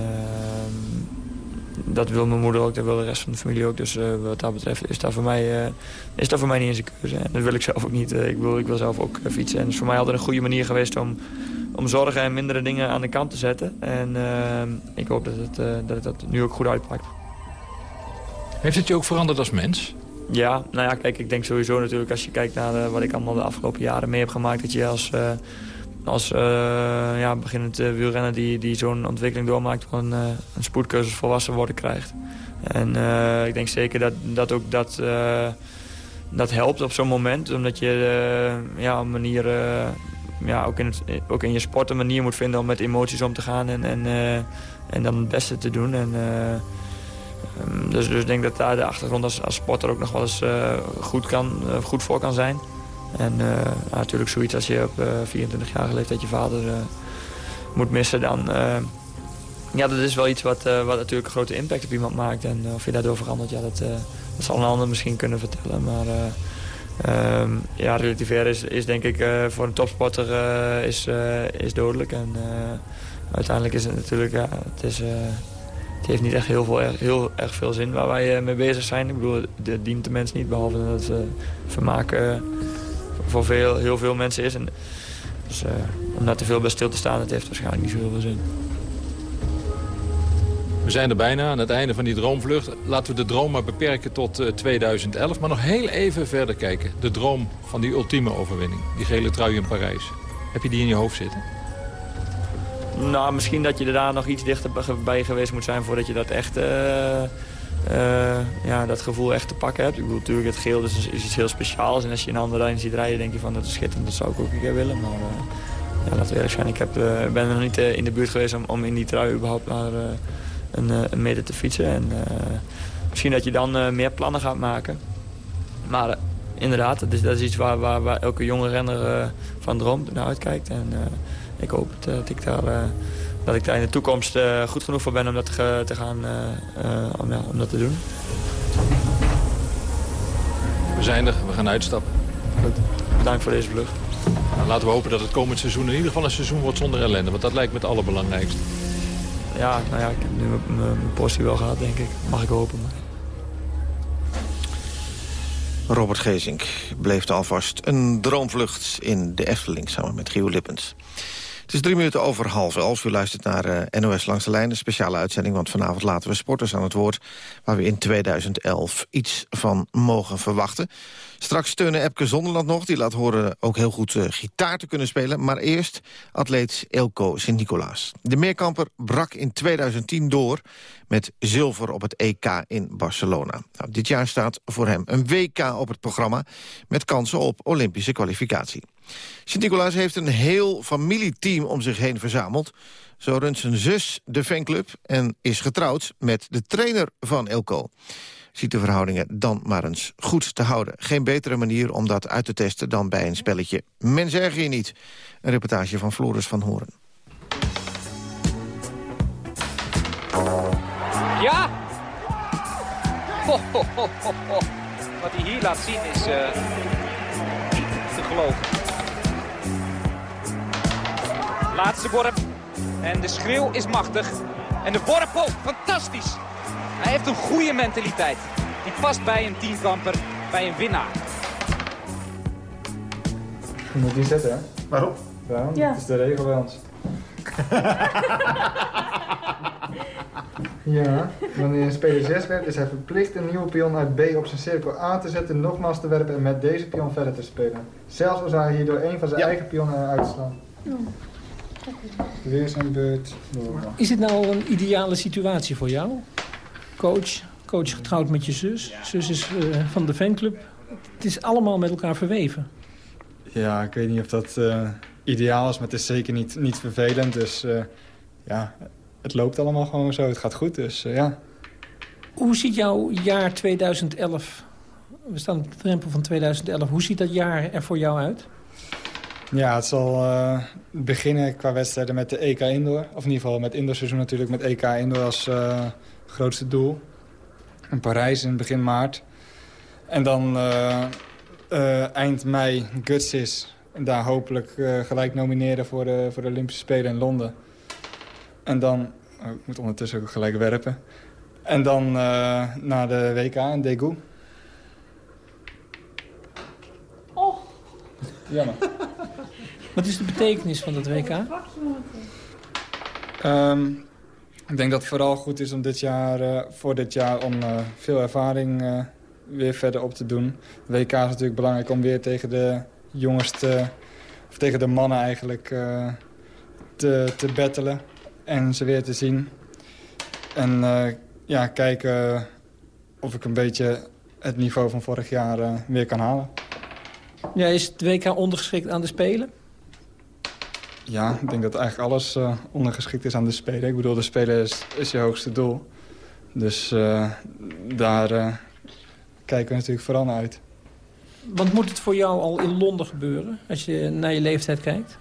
S5: dat wil mijn moeder ook, dat wil de rest van de familie ook. Dus wat dat betreft is dat voor mij, is dat voor mij niet eens een keuze. En dat wil ik zelf ook niet. ik, wil, ik wil zelf ook fietsen. En het is voor mij altijd een goede manier geweest om, om zorgen en mindere dingen aan de kant te zetten. En ik hoop dat het, dat het nu ook goed uitpakt.
S16: Heeft het je ook veranderd als mens?
S5: Ja, nou ja, kijk, ik denk sowieso natuurlijk als je kijkt naar wat ik allemaal de afgelopen jaren mee heb gemaakt... dat je als als uh, ja, beginnend uh, wielrenner die, die zo'n ontwikkeling doormaakt... van uh, een spoedcursus volwassen worden krijgt. En ik denk zeker dat, dat ook dat, dat helpt op zo'n moment. Omdat je ja, een manier, ja, ook, in het, ook in je sport een manier moet vinden om met emoties om te gaan. En, en, en dan het beste te doen. En, um, dus, dus ik denk dat daar de achtergrond als, als sporter ook nog wel eens goed, kan, goed voor kan zijn. En natuurlijk zoiets als je op uh, 24 jaar leeftijd je vader moet missen, dan... ja, dat is wel iets wat, wat natuurlijk een grote impact op iemand maakt. En of je daardoor verandert, ja, dat, dat zal een ander misschien kunnen vertellen. Maar um, ja, relativeren is, is denk ik voor een topsporter is, is dodelijk. En uiteindelijk is het natuurlijk, ja, het is... het heeft niet echt heel, veel, heel erg veel zin waar wij mee bezig zijn. Ik bedoel, het dient de mens niet, behalve dat het vermaken voor veel, heel veel mensen is. En, dus om daar te veel bij stil te staan, dat heeft waarschijnlijk niet zoveel zin.
S16: We zijn er bijna aan het einde van die droomvlucht. Laten we de droom maar beperken tot uh, eh, 2011. Maar nog heel even verder kijken. De droom van die ultieme overwinning. Die gele trui in Parijs. Heb je die in je hoofd zitten?
S5: Nou, misschien dat je er daar nog iets dichter bij geweest moet zijn... voordat je dat echt... Uh uh, ja, dat gevoel echt te pakken hebt. Ik bedoel, natuurlijk, het geel is, is iets heel speciaals. En als je een ander daarin ziet rijden, denk je van dat is schitterend. Dat zou ik ook een keer willen. Maar ja, laten we eerlijk zijn. Ik heb, ben nog niet in de buurt geweest om, om in die trui überhaupt naar een, een midden te fietsen. En misschien dat je dan meer plannen gaat maken. Maar inderdaad, dat is, dat is iets waar, waar, waar elke jonge renner van droomt naar uitkijkt. En ik hoop dat ik daar dat ik daar in de toekomst uh, goed genoeg voor ben om dat te, te gaan uh, uh, om, ja, om dat te doen.
S16: We zijn er, we gaan uitstappen.
S5: Goed. Bedankt voor deze vlucht.
S16: Nou, laten we hopen dat het komend seizoen in ieder geval een seizoen wordt zonder ellende. Want dat lijkt me het allerbelangrijkste.
S5: Ja, nou ja, ik heb nu mijn portie wel gehad, denk ik. Mag ik hopen. Maar...
S4: Robert Gezink bleef alvast een droomvlucht in de Efteling samen met Gio Lippens. Het is drie minuten over half elf. U luistert naar uh, NOS Langs de Lijn, een speciale uitzending... want vanavond laten we sporters aan het woord... waar we in 2011 iets van mogen verwachten. Straks steunen Epke Zonderland nog. Die laat horen ook heel goed uh, gitaar te kunnen spelen. Maar eerst atleet Elko Sint-Nicolaas. De meerkamper brak in 2010 door met zilver op het EK in Barcelona. Nou, dit jaar staat voor hem een WK op het programma... met kansen op Olympische kwalificatie. Sint-Nicolaas heeft een heel familieteam om zich heen verzameld. Zo runt zijn zus de fanclub en is getrouwd met de trainer van Elko. Ziet de verhoudingen dan maar eens goed te houden. Geen betere manier om dat uit te testen dan bij een spelletje. Men zeg je niet. Een reportage van Floris van Horen.
S17: Ja! Ho, ho, ho. Wat hij hier laat zien is niet te geloven. Laatste worp. En de schreeuw is machtig. En de worp, oh, fantastisch. Hij heeft een goede mentaliteit. Die past bij een teamkamper, bij een winnaar.
S18: Je moet die zetten, hè?
S4: Waarom?
S18: Waarom?
S7: Ja.
S18: Dat is de regel bij ons. ja, wanneer een speler 6 werpt, is hij verplicht een nieuwe pion uit B op zijn cirkel aan te zetten, nogmaals te werpen en met deze pion verder te spelen. Zelfs als hij hierdoor een van zijn eigen pionnen uitslaan. Weer zijn beurt.
S9: Is dit nou een ideale situatie voor jou? Coach, coach getrouwd met je zus. Zus is eh, van de fanclub. Het is allemaal met elkaar verweven.
S18: Ja, ik weet niet of dat eh, ideaal is, maar het is zeker niet, niet vervelend. Dus eh, ja, het loopt allemaal gewoon zo. Het gaat goed, dus eh, ja.
S9: Hoe ziet jouw jaar 2011... We staan op de drempel van 2011. Hoe ziet dat jaar er voor jou uit?
S18: Ja, het zal eh, beginnen qua wedstrijden met de EK Indoor. Of in ieder geval met indoorseizoen natuurlijk, met EK Indoor als eh, grootste doel. In Parijs in begin maart. En dan eh, eind mei Guts is. En daar hopelijk gelijk nomineren voor de, voor de Olympische Spelen in Londen. En dan... oh, ik moet ondertussen ook gelijk werpen. En dan naar de WK in Daegu.
S7: Oh.
S18: Jammer.
S9: Wat is de betekenis van dat WK?
S18: Ehm, ik denk dat het vooral goed is om dit jaar, eh, voor dit jaar om eh, veel ervaring eh, weer verder op te doen. De WK is natuurlijk belangrijk om weer tegen de jongens te, of tegen de mannen eigenlijk te, te battelen en ze weer te zien. En ja, kijken of ik een beetje het niveau van vorig jaar weer kan halen.
S9: Ja, is het WK ondergeschikt aan de Spelen?
S18: Ja, ik denk dat eigenlijk alles eh, ondergeschikt is aan de Spelen. Ik bedoel, de Spelen is, is je hoogste doel. Dus eh, daar eh, kijken we natuurlijk vooral naar uit.
S9: Want moet het voor jou al in Londen gebeuren, als je naar je leeftijd kijkt?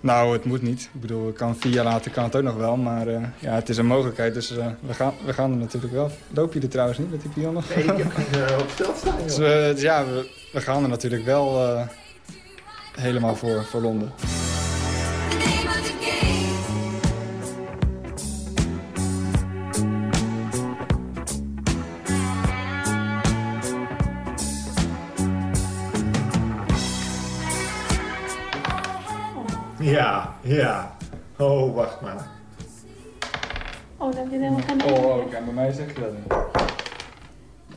S18: Nou, het moet niet. Ik bedoel, kan vier jaar later kan het ook nog wel. Maar eh, ja, het is een mogelijkheid, dus we, gaan, we gaan er natuurlijk wel. Loop je er trouwens niet met die pion nog?
S4: Nee, ik heb op stel staan, joh.
S18: Dus, dus ja, we, we gaan er natuurlijk wel eh, helemaal voor, voor Londen.
S4: Ja, ja. Oh, wacht maar.
S7: Oh, heb je helemaal geen
S18: Oh, oh, kijk, bij mij zeg je dat niet.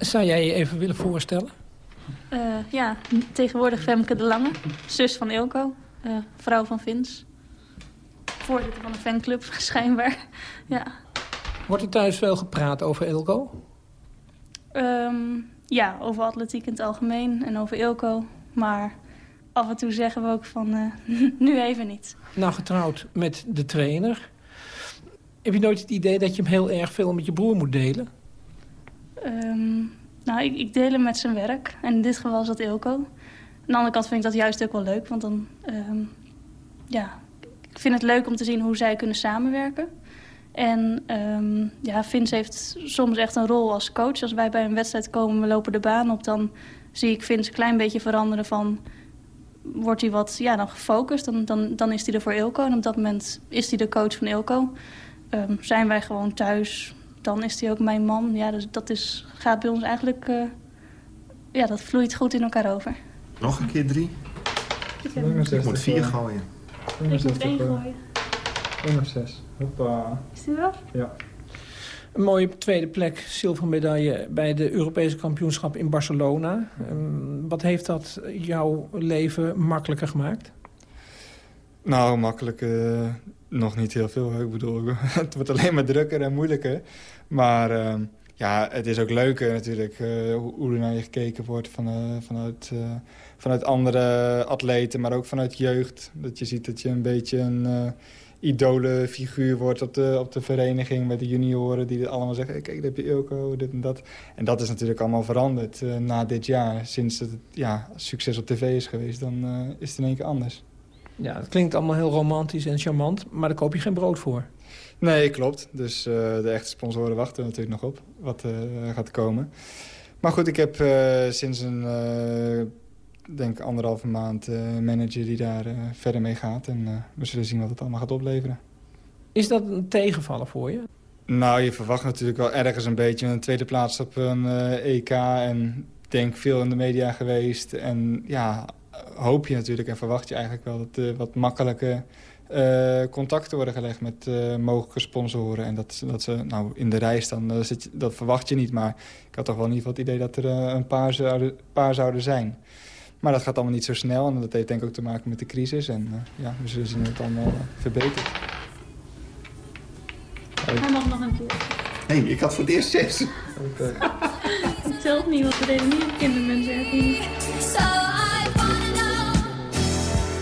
S9: Zou jij je even willen voorstellen?
S19: Eh, ja, tegenwoordig Femke de Lange, zus van Ilko, eh, vrouw van Vins. Voorzitter van de fanclub, (laughs) schijnbaar. Ja.
S9: Wordt er thuis veel gepraat over Elko?
S19: Ehm, ja, over atletiek in het algemeen en over Ilko. Maar af en toe zeggen we ook van, eh, (laughs) nu even niet.
S9: Nou, getrouwd met de trainer. Heb je nooit het idee dat je hem heel erg veel met je broer moet delen?
S19: Ehm, nou, ik, ik deel hem met zijn werk. En in dit geval is dat Ilko. Aan de andere kant vind ik dat juist ook wel leuk. Want dan, ehm, ja, ik vind het leuk om te zien hoe zij kunnen samenwerken. En ehm, ja, Vince heeft soms echt een rol als coach. Als wij bij een wedstrijd komen, we lopen de baan op... dan zie ik Vince een klein beetje veranderen van... wordt hij wat ja, dan gefocust, dan, dan, dan is hij er voor Ilko. En op dat moment is hij de coach van Ilko. Ehm, zijn wij gewoon thuis, dan is hij ook mijn man. Ja, dus dat is, gaat bij ons eigenlijk... eh, ja, dat vloeit goed in elkaar over.
S4: Nog een keer drie.
S19: Ik heb-
S4: Ik moet vier gooien.
S19: Ik moet één gooien.
S18: 1 of 6. Hoppa.
S19: Is die wel?
S18: Ja.
S9: Een mooie tweede plek, zilveren medaille bij de Europese kampioenschap in Barcelona. Ehm, wat heeft dat jouw leven makkelijker gemaakt?
S18: Nou, makkelijk eh, nog niet heel veel. Ik bedoel, (laughs) het wordt alleen maar drukker en moeilijker. Maar eh, ja, het is ook leuker natuurlijk hoe, hoe er naar je gekeken wordt van, vanuit, vanuit andere atleten, maar ook vanuit jeugd. Dat je ziet dat je een beetje een idole figuur wordt op de, op de vereniging met de junioren... die allemaal zeggen, hey, kijk, daar heb je Ilko, dit en dat. En dat is natuurlijk allemaal veranderd uh, na dit jaar. Sinds het ja, succes op tv is geweest, dan uh, is het in één keer anders.
S9: Ja, het klinkt allemaal heel romantisch en charmant, maar daar koop je geen brood voor.
S18: Nee, klopt. Dus uh, de echte sponsoren wachten natuurlijk nog op wat gaat komen. Maar goed, ik heb sinds een denk anderhalve maand uh, manager die daar uh, verder mee gaat. En uh, we zullen zien wat het allemaal gaat opleveren.
S9: Is dat een tegenvaller voor je?
S18: Nou, je verwacht natuurlijk wel ergens een beetje een tweede plaats op een EK. En denk veel in de media geweest. En ja, hoop je natuurlijk en verwacht je eigenlijk wel dat er wat makkelijke contacten worden gelegd met mogelijke sponsoren. En dat, dat ze nou in de rij staan, dat, dat verwacht je niet. Maar ik had toch wel in ieder geval het idee dat er een paar, zouden, paar zouden zijn. Maar dat gaat allemaal niet zo snel en dat heeft denk ik ook te maken met de crisis. En uh, ja, we zullen zien dat het allemaal uh, verbetert.
S19: Hij mag nog een keer.
S4: Nee, ik had voor het eerst zes.
S18: Okay. (laughs)
S19: het telt niet, want we deden niet op kindermensen. So I wanna know,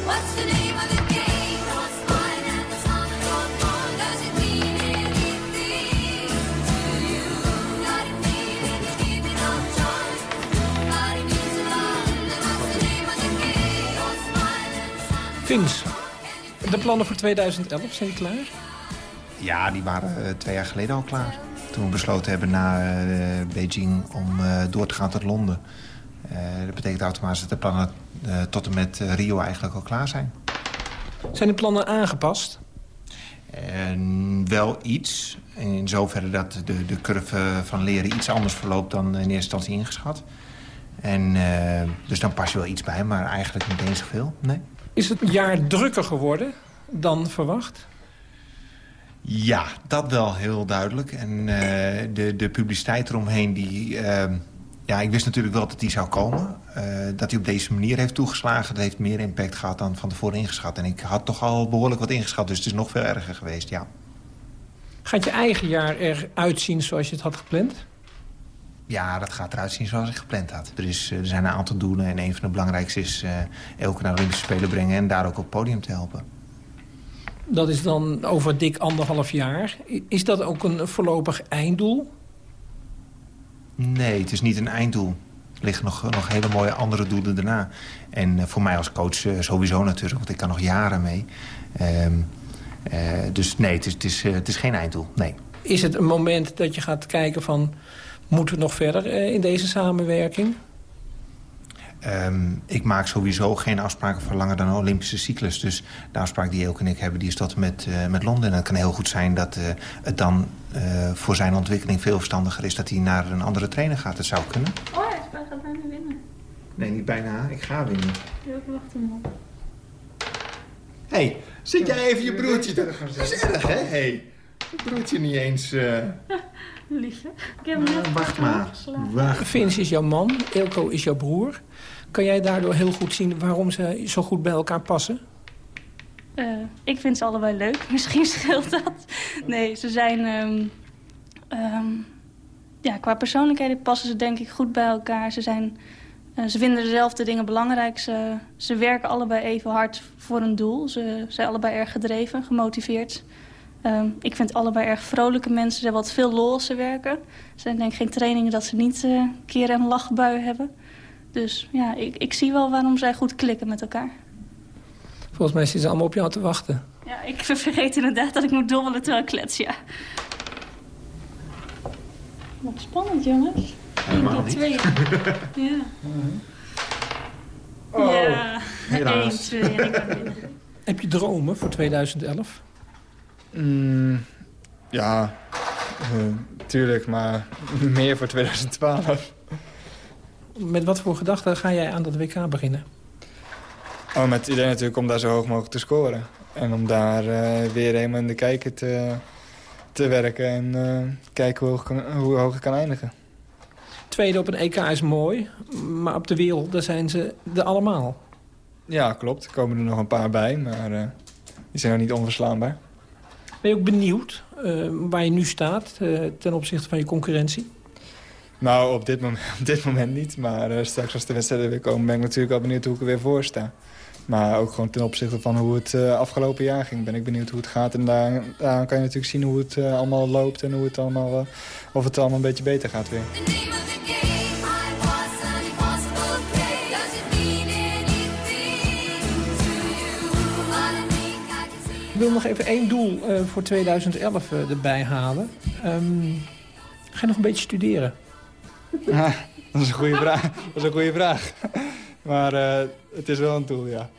S19: what's the name
S9: De plannen voor 2011, zijn die klaar?
S20: Ja, die waren uh, twee jaar geleden al klaar. Toen we besloten hebben na uh, Beijing om uh, door te gaan tot Londen. dat betekent automatisch dat de plannen tot en met Rio eigenlijk al klaar zijn.
S9: Zijn de plannen aangepast?
S20: wel iets. In zoverre dat de, de curve van leren iets anders verloopt dan in eerste instantie ingeschat. En, dus dan pas je wel iets bij, maar eigenlijk niet eens zoveel. Nee.
S9: Is het jaar drukker geworden dan verwacht?
S20: Ja, dat wel heel duidelijk. En uh, de, de publiciteit eromheen, die, uh, ja, ik wist natuurlijk wel dat die zou komen. Uh, dat hij op deze manier heeft toegeslagen, dat heeft meer impact gehad dan van tevoren ingeschat. En ik had toch al behoorlijk wat ingeschat, dus het is nog veel erger geweest, ja.
S9: Gaat je eigen jaar eruit zien zoals je het had gepland?
S20: Ja, dat gaat eruit zien zoals ik gepland had. Er, is, er zijn een aantal doelen en een van de belangrijkste is uh, elke naar de Olympische Spelen brengen... en daar ook op het podium te helpen.
S9: Dat is dan over dik anderhalf jaar. Is dat ook een voorlopig einddoel?
S20: Nee, het is niet een einddoel. Er liggen nog, nog hele mooie andere doelen daarna. En uh, voor mij als coach sowieso natuurlijk, want ik kan nog jaren mee. Um, dus nee, het is, het, is, het is geen einddoel, nee.
S9: Is het een moment dat je gaat kijken van Moeten we nog verder uh, in deze samenwerking?
S20: Um, ik maak sowieso geen afspraken voor langer dan een Olympische cyclus. Dus de afspraak die Elke en ik hebben, die is tot en met, uh, met Londen. En het kan heel goed zijn dat uh, het dan voor zijn ontwikkeling veel verstandiger is... dat hij naar een andere trainer gaat. Dat zou kunnen.
S19: Oh, hij gaat bijna winnen.
S20: Nee, niet bijna. Ik ga winnen.
S19: Ja, ik wacht hem op.
S20: Hé, hey, zit jij even je broertje te... Dat is erg, hè? Hé, hey, broertje niet eens... (laughs) (laughs)
S19: Liefje. Ik heb hem net
S20: uh, wacht maar.
S9: Wacht. Vince is jouw man, Ilko is jouw broer. Kan jij daardoor heel goed zien waarom ze zo goed bij elkaar passen?
S19: Uh, ik vind ze allebei leuk. (laughs) Misschien scheelt dat. Nee, ze zijn... Um, um, ja, qua persoonlijkheden passen ze denk ik goed bij elkaar. Ze, zijn, uh, ze vinden dezelfde dingen belangrijk. Ze, ze werken allebei even hard voor een doel. Ze zijn allebei erg gedreven, gemotiveerd. Um, ik vind allebei erg vrolijke mensen. Ze hebben wat veel lol als ze werken. Er zijn denk ik geen trainingen dat ze niet uh, een keer een lachbui hebben. Dus ja, ik, ik zie wel waarom zij goed klikken met elkaar.
S9: Volgens mij zitten ze allemaal op jou te wachten.
S19: Ja, ik (laughs) vergeet inderdaad dat ik moet dobbelen terwijl ik klets, ja. Wat spannend, jongens.
S20: Helemaal niet.
S19: Twee. ja. (laughs)
S20: Oh,
S19: ja,
S20: helaas.
S19: 1, 2 en ik ben binnen.
S9: Heb je dromen voor 2011?
S18: Mm, ja, uh, tuurlijk, maar (laughs) meer voor 2012.
S9: Met wat voor gedachten ga jij aan dat WK beginnen?
S18: Oh, met het idee natuurlijk om daar zo hoog mogelijk te scoren. En om daar uh, weer helemaal in de kijker te, te werken en uh, kijken hoe hoog, kan, hoe hoog ik kan eindigen.
S9: Tweede op een EK is mooi, maar op de wereld daar zijn ze er allemaal.
S18: Ja, klopt. Er komen er nog een paar bij, maar die zijn nog niet onverslaanbaar.
S9: Ben je ook benieuwd uh, waar je nu staat uh, ten opzichte van je concurrentie?
S18: Nou, op dit moment, (laughs) op dit moment niet. Maar straks als de wedstrijden weer komen... ben ik natuurlijk al benieuwd hoe ik er weer voor sta. Maar ook gewoon ten opzichte van hoe het afgelopen jaar ging... ben ik benieuwd hoe het gaat. En daar, daar kan je natuurlijk zien hoe het allemaal loopt... en hoe het allemaal, of het allemaal een beetje beter gaat weer.
S9: Wil nog even één doel uh, voor 2011 uh, erbij halen. Um, ga je nog een beetje studeren? (laughs)
S18: Ja, dat is een goede vraag. Dat is een goede vraag. Maar uh, het is wel een doel, ja.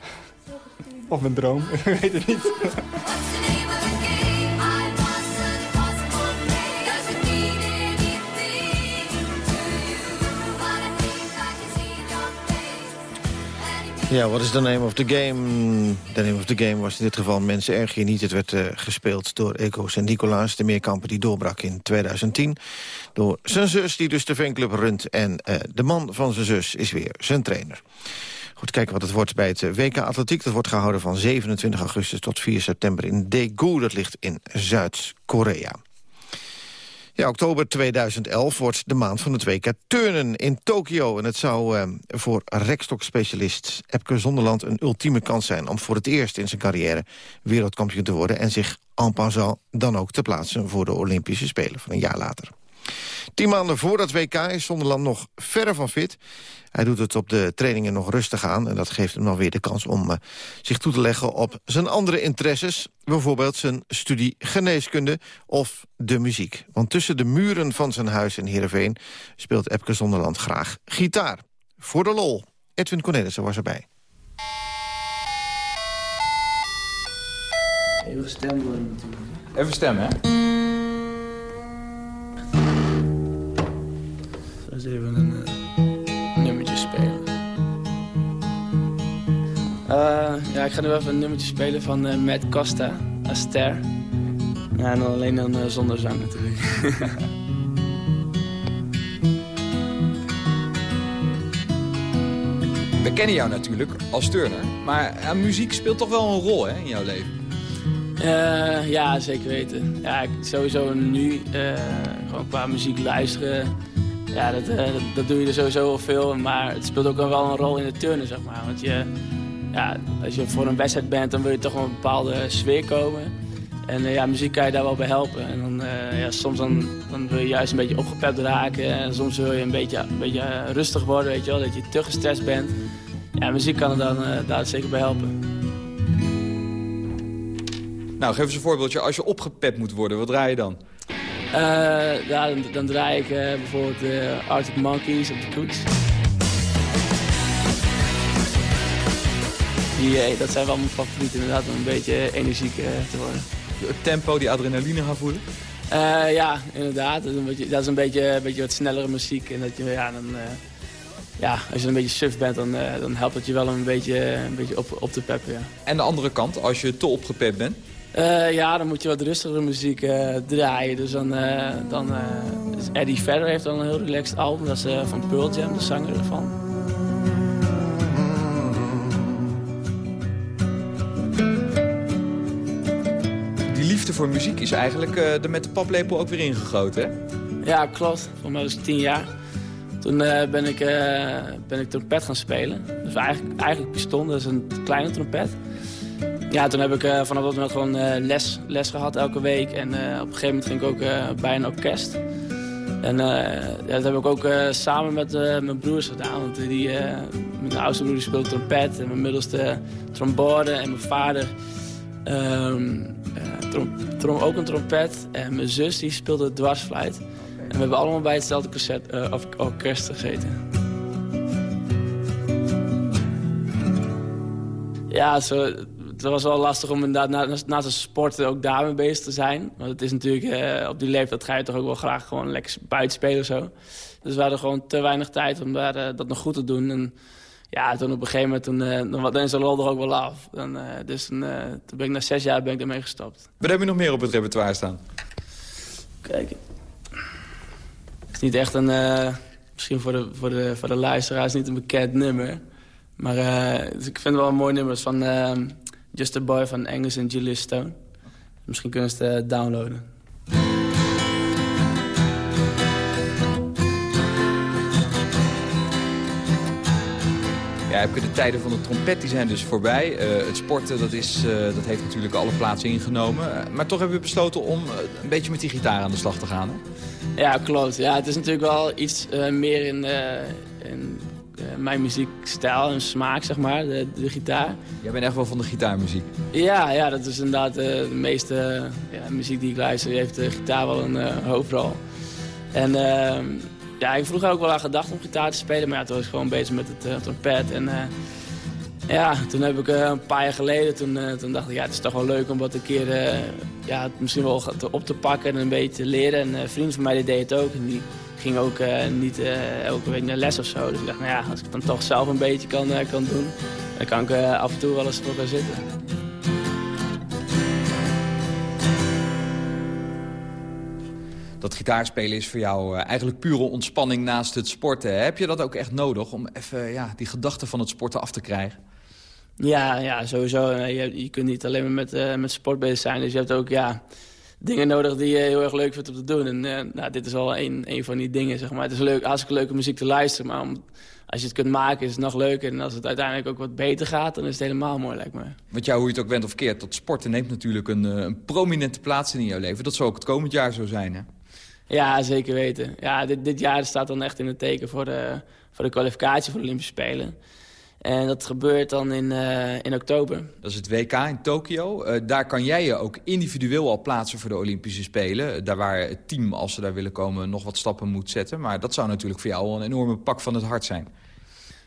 S18: Of een droom, (laughs) ik weet het niet.
S4: Ja, wat is de name of the game? De name of the game was in dit geval Mensen erg je niet. Het werd uh, gespeeld door Eco Sint-Nicolaas, de meerkamper die doorbrak in 2010. Door zijn zus, die dus de fanclub runt. En uh, de man van zijn zus is weer zijn trainer. Goed, kijken wat het wordt bij het WK Atletiek. Dat wordt gehouden van 27 augustus tot 4 september in Daegu. Dat ligt in Zuid-Korea. Ja, oktober 2011 wordt de maand van het WK Turnen in Tokio. En het zou eh, voor rekstokspecialist Epke Zonderland een ultieme kans zijn... om voor het eerst in zijn carrière wereldkampioen te worden... en zich en passant dan ook te plaatsen voor de Olympische Spelen van een jaar later. Tien maanden voor dat WK is Zonderland nog verre van fit. Hij doet het op de trainingen nog rustig aan. En dat geeft hem dan weer de kans om uh, zich toe te leggen op zijn andere interesses. Bijvoorbeeld zijn studie geneeskunde of de muziek. Want tussen de muren van zijn huis in Heerenveen... speelt Epke Zonderland graag gitaar. Voor de lol. Edwin Cornelissen was erbij.
S6: Even worden natuurlijk.
S21: Even stemmen, hè?
S6: Eens even een uh, nummertje spelen. Uh, ja, ik ga nu even een nummertje spelen van uh, Matt Costa, Aster. Ja, en alleen dan zonder zang natuurlijk. (laughs)
S21: We kennen jou natuurlijk als turner, maar muziek speelt toch wel een rol hè, in jouw leven?
S6: ja, zeker weten. Ja, sowieso nu gewoon qua muziek luisteren ja, dat, uh, dat, doe je er sowieso wel veel. Maar het speelt ook wel een rol in het turnen, zeg maar. Want je, ja, als je voor een wedstrijd bent, dan wil je toch een bepaalde sfeer komen. En uh, ja, muziek kan je daar wel bij helpen. En dan, uh, ja, soms dan, dan wil je juist een beetje opgepept raken. En soms wil je een beetje, een beetje rustig worden, weet je wel. Dat je te gestrest bent. Ja, muziek kan er dan daar zeker bij helpen.
S21: Nou, geef eens een voorbeeldje. Als je opgepept moet worden, wat draai je dan?
S6: Ja, dan, dan, draai ik uh, bijvoorbeeld uh, Arctic Monkeys op de koets. Die, dat zijn wel mijn favorieten inderdaad, om een beetje energiek te worden.
S21: Het tempo, die adrenaline gaan voelen?
S6: ja, inderdaad. Dat is, een beetje, dat is een beetje, een beetje wat snellere muziek. En dat je, ja, dan, ja, als je een beetje suf bent, dan, dan helpt het je wel een beetje, een beetje op, op te peppen. Ja.
S21: En de andere kant, als je te opgepept bent?
S6: Uh, ja, dan moet je wat rustigere muziek uh, draaien. Dus dan, uh, dan dus Eddie Vedder heeft dan een heel relaxed album. Dat is van Pearl Jam, de zanger ervan.
S21: Die liefde voor muziek is eigenlijk er met de paplepel ook weer ingegoten, hè?
S6: Ja, klopt. Voor mij was tien jaar. Toen ben, ik, ben ik trompet gaan spelen. Dus eigenlijk, eigenlijk piston, dat is een kleine trompet. Ja, toen heb ik uh, vanaf dat moment gewoon uh, les, les gehad elke week. En uh, op een gegeven moment ging ik ook bij een orkest. En dat heb ik ook samen met mijn broers gedaan. Want die, mijn oudste broer speelde trompet. En mijn middelste trombone. En mijn vader um, trom, trom, ook een trompet. En mijn zus die speelde dwarsfluit. En we hebben allemaal bij hetzelfde concert, orkest gezeten. Ja, zo, het was wel lastig om inderdaad naast, naast de sport ook daarmee bezig te zijn. Want het is natuurlijk, eh, op die leeftijd ga je toch ook wel graag gewoon lekker buiten spelen of zo. Dus we hadden gewoon te weinig tijd om daar, uh, dat nog goed te doen. En ja, toen op een gegeven moment, toen, uh, dan, dan is de er ook wel af. Dan, uh, dus toen, toen ben ik na zes jaar ben ik ermee gestopt.
S21: Wat heb je nog meer op het repertoire staan?
S6: Kijk, het is niet echt een, misschien voor de, voor, de, voor de luisteraars niet een bekend nummer. Maar dus ik vind het wel een mooi nummer. van Just a Boy van Angus en Julius Stone. Misschien kunnen ze het eh, downloaden.
S21: Ja, heb de tijden van de trompet die zijn dus voorbij. Eh, het sporten dat is, eh, dat heeft natuurlijk alle plaatsen ingenomen. Maar toch hebben we besloten om een beetje met die gitaar aan de slag te gaan. Hè?
S6: Ja, klopt. Ja, het is natuurlijk wel iets meer in, in mijn muziekstijl en smaak, zeg maar, de, de, gitaar.
S21: Jij bent echt wel van de gitaarmuziek?
S6: Ja, ja dat is inderdaad de meeste ja, muziek die ik luister. heeft de gitaar wel een hoofdrol. En ehm, ja, ik vroeg ook wel aan gedacht om gitaar te spelen, maar ja, toen was ik gewoon bezig met het uh, trompet. En uh, ja, toen heb ik uh, een paar jaar geleden, toen, toen dacht ik, ja, het is toch wel leuk om wat een keer ja, misschien wel op te pakken en een beetje te leren. En een vriend van mij die deed het ook. En die ging ook niet elke week naar les of zo. Dus ik dacht, nou ja, als ik het dan toch zelf een beetje kan, kan doen, dan kan ik af en toe wel eens voor gaan zitten.
S21: dat gitaarspelen is voor jou eigenlijk pure ontspanning naast het sporten. Heb je dat ook echt nodig om even ja, die gedachten van het sporten af te krijgen?
S6: Ja, ja sowieso. Je, je kunt niet alleen maar met, uh, met sport bezig zijn. Dus je hebt ook ja, dingen nodig die je heel erg leuk vindt om te doen. En uh, nou, dit is wel een, een van die dingen, zeg maar. Het is leuk, hartstikke leuke muziek te luisteren. Maar om, als je het kunt maken is het nog leuker. En als het uiteindelijk ook wat beter gaat, dan is het helemaal mooi, lijkt me.
S21: Want jou, hoe je het ook bent of keert, dat sporten neemt natuurlijk een, een prominente plaats in jouw leven. Dat zal ook het komend jaar zo zijn, hè?
S6: Ja, zeker weten. Ja, dit, dit jaar staat dan echt in het teken voor de, voor de kwalificatie voor de Olympische Spelen. En dat gebeurt dan in, uh, in oktober.
S21: Dat is het WK in Tokio. Uh, daar kan jij je ook individueel al plaatsen voor de Olympische Spelen. Daar waar het team, als ze daar willen komen, nog wat stappen moet zetten. Maar dat zou natuurlijk voor jou al een enorme pak van het hart zijn.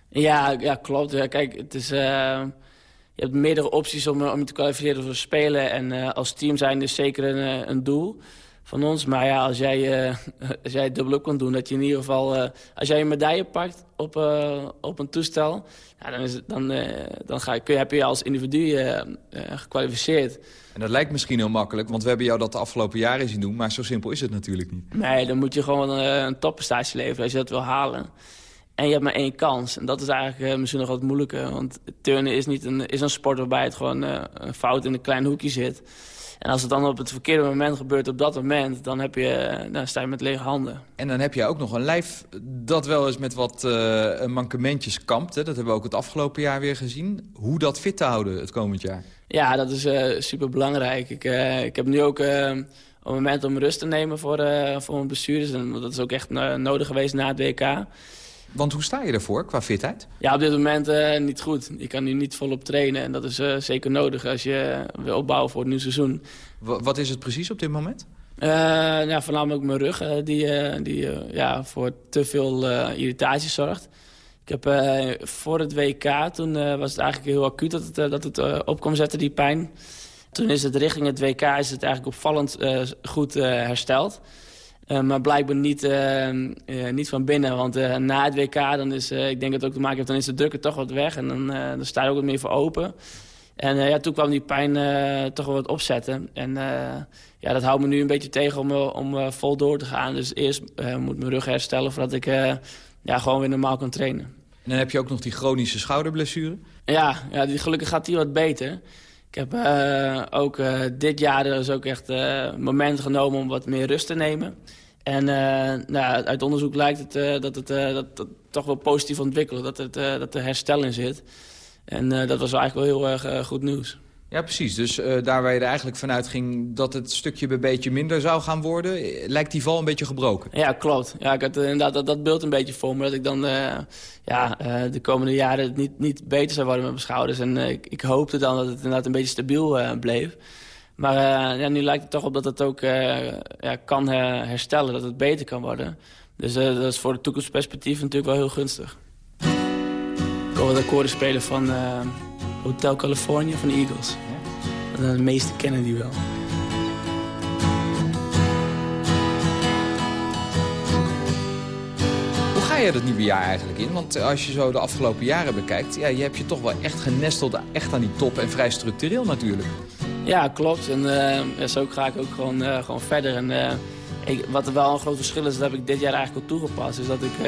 S6: Ja, ja klopt. Ja, kijk, het is... Uh, je hebt meerdere opties om, om je te kwalificeren voor Spelen. En als team zijn dus zeker een, een doel van ons. Maar ja, als jij, uh, (laughs) als jij het dubbelop kan doen, dat je in ieder geval... Uh, als jij een medaille pakt op, uh, op een toestel... Ja, dan, is het, dan, dan ga, kun je, heb je je als individu gekwalificeerd.
S21: En dat lijkt misschien heel makkelijk, want we hebben jou dat de afgelopen jaren zien doen. Maar zo simpel is het natuurlijk niet.
S6: Nee, dan moet je gewoon een topprestatie leveren als je dat wil halen. En je hebt maar één kans. En dat is eigenlijk misschien nog wat moeilijker. Want turnen is, niet een, is een sport waarbij het gewoon een fout in een klein hoekje zit... En als het dan op het verkeerde moment gebeurt op dat moment... dan, heb je, dan sta je met lege handen.
S21: En dan heb je ook nog een lijf dat wel eens met wat uh, mankementjes kampt. Hè? Dat hebben we ook het afgelopen jaar weer gezien. Hoe dat fit te houden het komend jaar?
S6: Ja, dat is uh, super belangrijk. Ik, uh, ik heb nu ook een moment om rust te nemen voor, voor mijn blessures. En dat is ook echt nodig geweest na het WK.
S21: Want hoe sta je ervoor qua fitheid?
S6: Ja, op dit moment uh, niet goed. Ik kan nu niet volop trainen. En dat is uh, zeker nodig als je wil opbouwen voor het nieuwe seizoen.
S21: W wat is het precies op dit moment?
S6: Uh, ja, voornamelijk mijn rug, die, die ja, voor te veel irritatie zorgt. Ik heb voor het WK, toen was het eigenlijk heel acuut dat het, dat het op kwam zetten, die pijn. Toen is het richting het WK is het eigenlijk opvallend goed hersteld. Uh, maar blijkbaar niet, uh, uh, niet van binnen. Want na het WK, dan is, ik denk dat het ook te maken heeft... dan is de druk er toch wat weg en dan, dan sta je ook wat meer voor open. En ja, toen kwam die pijn toch wel wat opzetten. En ja, dat houdt me nu een beetje tegen om, om vol door te gaan. Dus eerst moet mijn rug herstellen voordat ik ja, gewoon weer normaal kan trainen.
S21: En dan heb je ook nog die chronische schouderblessure?
S6: Ja, ja die, gelukkig gaat die wat beter. Ik heb uh, ook uh, dit jaar dus ook echt uh, momenten genomen om wat meer rust te nemen. En nou, uit onderzoek lijkt het dat het toch wel positief ontwikkelt, dat, het, dat er herstel in zit. En dat was eigenlijk wel heel erg goed nieuws.
S21: Ja, precies. Dus uh, daar waar je er eigenlijk vanuit ging dat het stukje bij beetje minder zou gaan worden... lijkt die val een beetje gebroken.
S6: Ja, klopt. Ja, ik had inderdaad dat, dat beeld een beetje voor me. Dat ik dan ja, de komende jaren niet, niet beter zou worden met mijn schouders. En ik, ik, hoopte dan dat het inderdaad een beetje stabiel bleef. Maar ja, nu lijkt het toch op dat het ook ja, kan herstellen, dat het beter kan worden. Dus dat is voor de toekomstperspectief natuurlijk wel heel gunstig. Ik wil de akkoorden spelen van... Hotel California van de Eagles. Ja? De meesten kennen die wel.
S21: Hoe ga je het nieuwe jaar eigenlijk in? Want als je zo de afgelopen jaren bekijkt... Ja, je hebt je toch wel echt genesteld echt aan die top en vrij structureel natuurlijk.
S6: Ja, klopt. En uh, zo ga ik ook gewoon, uh, gewoon verder. En, uh, ik, wat er wel een groot verschil is, dat heb ik dit jaar eigenlijk al toegepast. Is dat ik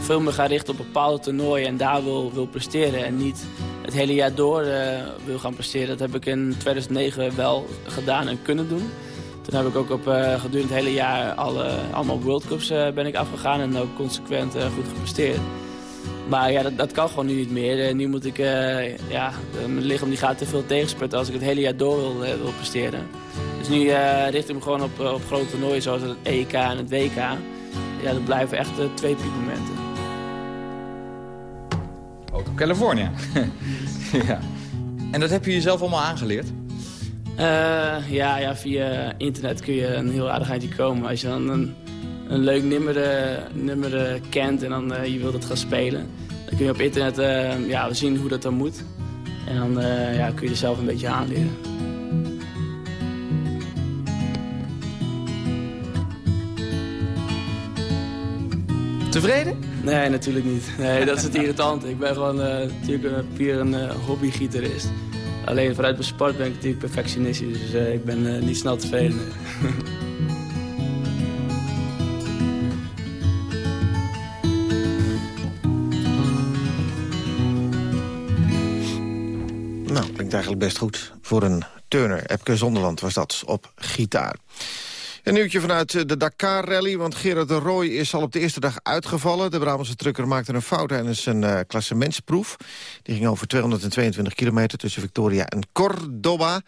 S6: veel meer ga richten op bepaalde toernooien en daar wil, wil presteren. En niet het hele jaar door uh, wil gaan presteren. Dat heb ik in 2009 wel gedaan en kunnen doen. Toen heb ik ook op, uh, gedurende het hele jaar alle, allemaal World Cups uh, ben ik afgegaan en ook consequent goed gepresteerd. Maar ja, dat, dat kan gewoon nu niet meer. Nu moet ik, ja, mijn lichaam die gaat te veel tegensputten als ik het hele jaar door wil, wil presteren. Dus nu richt ik me gewoon op, op grote toernooien zoals het EK en het WK. Ja, dat blijven echt twee piekmomenten.
S21: Ook op Californië. (laughs) ja. En dat heb je jezelf allemaal aangeleerd?
S6: ja, ja, via internet kun je een heel aardig eindje komen. Als je dan een, een leuk nummer, nummer kent en dan je wilt het gaan spelen... dan kun je op internet ja, zien hoe dat dan moet. En dan ja, kun je er zelf een beetje aanleren.
S21: Tevreden?
S6: Nee, natuurlijk niet. Nee, dat is het irritante. Ik ben gewoon uh, natuurlijk puur een uh, hobbygitarist. Alleen vanuit mijn sport ben ik natuurlijk perfectionistisch, dus ik ben niet snel tevreden. (laughs)
S4: nou, klinkt eigenlijk best goed. Voor een turner. Epke Zonderland was dat op gitaar. Een nieuwtje vanuit eh, de Dakar-rally, want Gerard de Rooij is al op de eerste dag uitgevallen. De Brabantse trucker maakte een fout tijdens een uh, klassementsproef. Die ging over 222 kilometer tussen Victoria en Cordoba.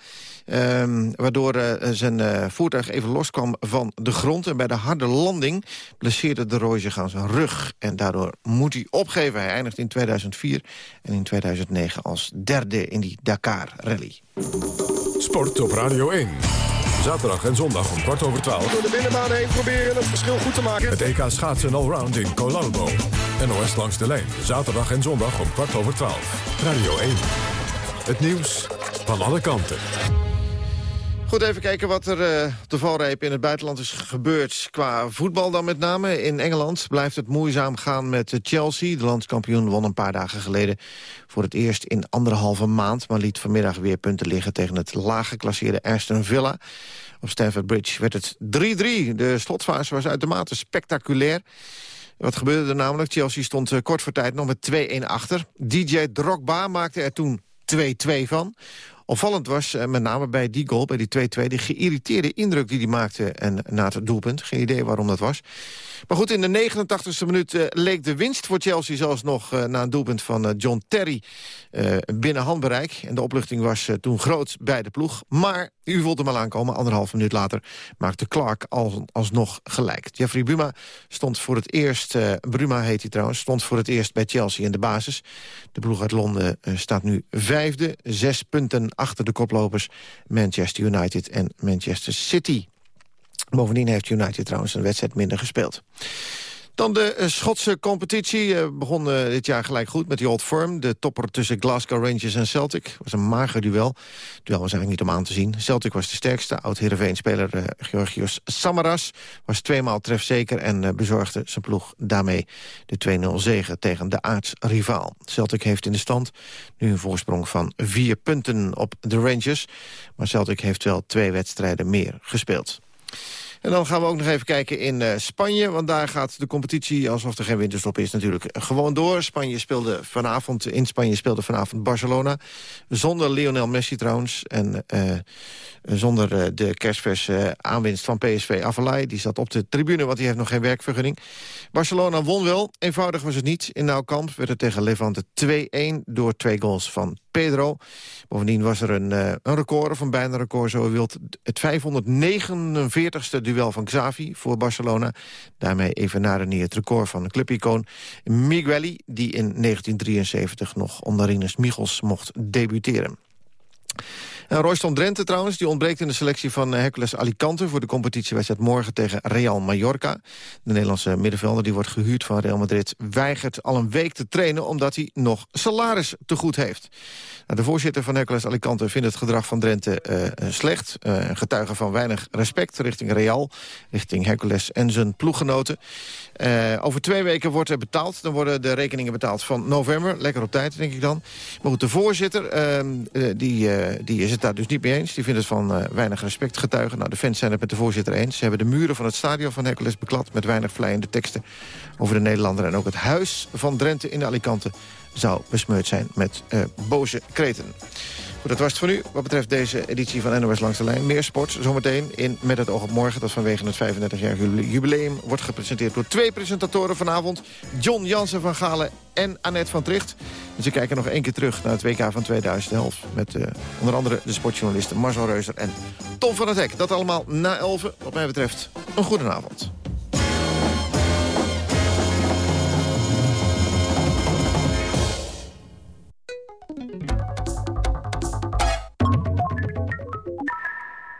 S4: Um, waardoor uh, zijn voertuig even loskwam van de grond. En bij de harde landing blesseerde de Rooij zich aan zijn rug. En daardoor moet hij opgeven. Hij eindigt in 2004 en in 2009 als derde in die Dakar-rally.
S3: Sport op Radio 1. Zaterdag en zondag om kwart over twaalf.
S22: Door de binnenbaan heen proberen het verschil goed te maken.
S3: Het EK schaatsen allround in Colalbo. NOS langs de lijn. Zaterdag en zondag om kwart over twaalf. Radio 1. Het nieuws van alle kanten.
S4: Goed, even kijken wat er uh, de valreep in het buitenland is gebeurd. Qua voetbal dan met name. In Engeland blijft het moeizaam gaan met Chelsea. De landskampioen won een paar dagen geleden voor het eerst in anderhalve maand... maar liet vanmiddag weer punten liggen tegen het laag geclasseerde Aston Villa. Op Stamford Bridge werd het 3-3. De slotfase was uitermate spectaculair. Wat gebeurde er namelijk? Chelsea stond uh, kort voor tijd nog met 2-1 achter. DJ Drogba maakte er toen 2-2 van. Opvallend was uh, met name bij die goal, bij die 2-2... de geïrriteerde indruk die hij maakte en, na het doelpunt. Geen idee waarom dat was. Maar goed, in de 89e minuut uh, leek de winst voor Chelsea... zelfs nog uh, na een doelpunt van John Terry binnen handbereik. En de opluchting was toen groot bij de ploeg. Maar u voelt hem al aankomen. Anderhalf minuut later maakte Clark als, alsnog gelijk. Jeffrey Buma stond voor het eerst... Bruma heet hij trouwens, stond voor het eerst bij Chelsea in de basis. De ploeg uit Londen staat nu vijfde, zes punten achter de koplopers Manchester United en Manchester City. Bovendien heeft United trouwens een wedstrijd minder gespeeld. Dan de eh, Schotse competitie uh, begon uh, dit jaar gelijk goed met die Old Firm. De topper tussen Glasgow Rangers en Celtic. was een mager duel. duel was eigenlijk niet om aan te zien. Celtic was de sterkste. Oud-Heerenveen-speler Georgios Samaras was tweemaal trefzeker... en bezorgde zijn ploeg daarmee de 2-0 zegen tegen de aartsrivaal. Celtic heeft in de stand nu een voorsprong van vier punten op de Rangers. Maar Celtic heeft wel twee wedstrijden meer gespeeld. En dan gaan we ook nog even kijken in uh, Spanje. Want daar gaat de competitie, alsof er geen winterstop is natuurlijk, gewoon door. Spanje speelde vanavond, in Spanje speelde vanavond Barcelona. Zonder Lionel Messi trouwens. En uh, zonder uh, de kerstverse aanwinst van PSV Avalai. Die zat op de tribune, want die heeft nog geen werkvergunning. Barcelona won wel. Eenvoudig was het niet. In Nauwkamp werd het tegen Levante 2-1 door twee goals van Pedro. Bovendien was er een, uh, een record, of een bijna record zo wilt. Het 549ste duel van Xavi voor Barcelona. Daarmee evenaren niet het record van de clubicoon Migueli... die in 1973 nog onder Rinus Michels mocht debuteren. En Royston Drenthe trouwens, die ontbreekt in de selectie van eh, Hercules Alicante... voor de competitiewedstrijd morgen tegen Real Mallorca. De Nederlandse middenvelder die wordt gehuurd van Real Madrid... weigert al een week te trainen omdat hij nog salaris te goed heeft. Nou, de voorzitter van Hercules Alicante vindt het gedrag van Drenthe uh, slecht. Uh, getuige van weinig respect richting Real, richting Hercules en zijn ploeggenoten. Over twee weken wordt er betaald. Dan worden de rekeningen betaald van november. Lekker op tijd, denk ik dan. Maar goed, de voorzitter ehm, die, die is het daar dus niet mee eens. Die vindt het van weinig respect getuigen. Nou, de fans zijn het met de voorzitter eens. Ze hebben de muren van het stadion van Hercules beklad... met weinig vlijende teksten over de Nederlander. En ook het huis van Drenthe in Alicante zou besmeurd zijn met uh, boze kreten. Dat was het voor nu. Wat betreft deze editie van NOS Langs de Lijn. Meer sport zometeen in Met het oog op morgen. Dat vanwege het 35-jarig jubileum wordt gepresenteerd door twee presentatoren vanavond. John Jansen van Galen en Annette van Tricht. En ze kijken nog één keer terug naar het WK van 2011. Met uh, onder andere de sportjournalisten Marcel Reuser en Tom van het Hek. Dat allemaal na 11. Wat mij betreft een goede avond.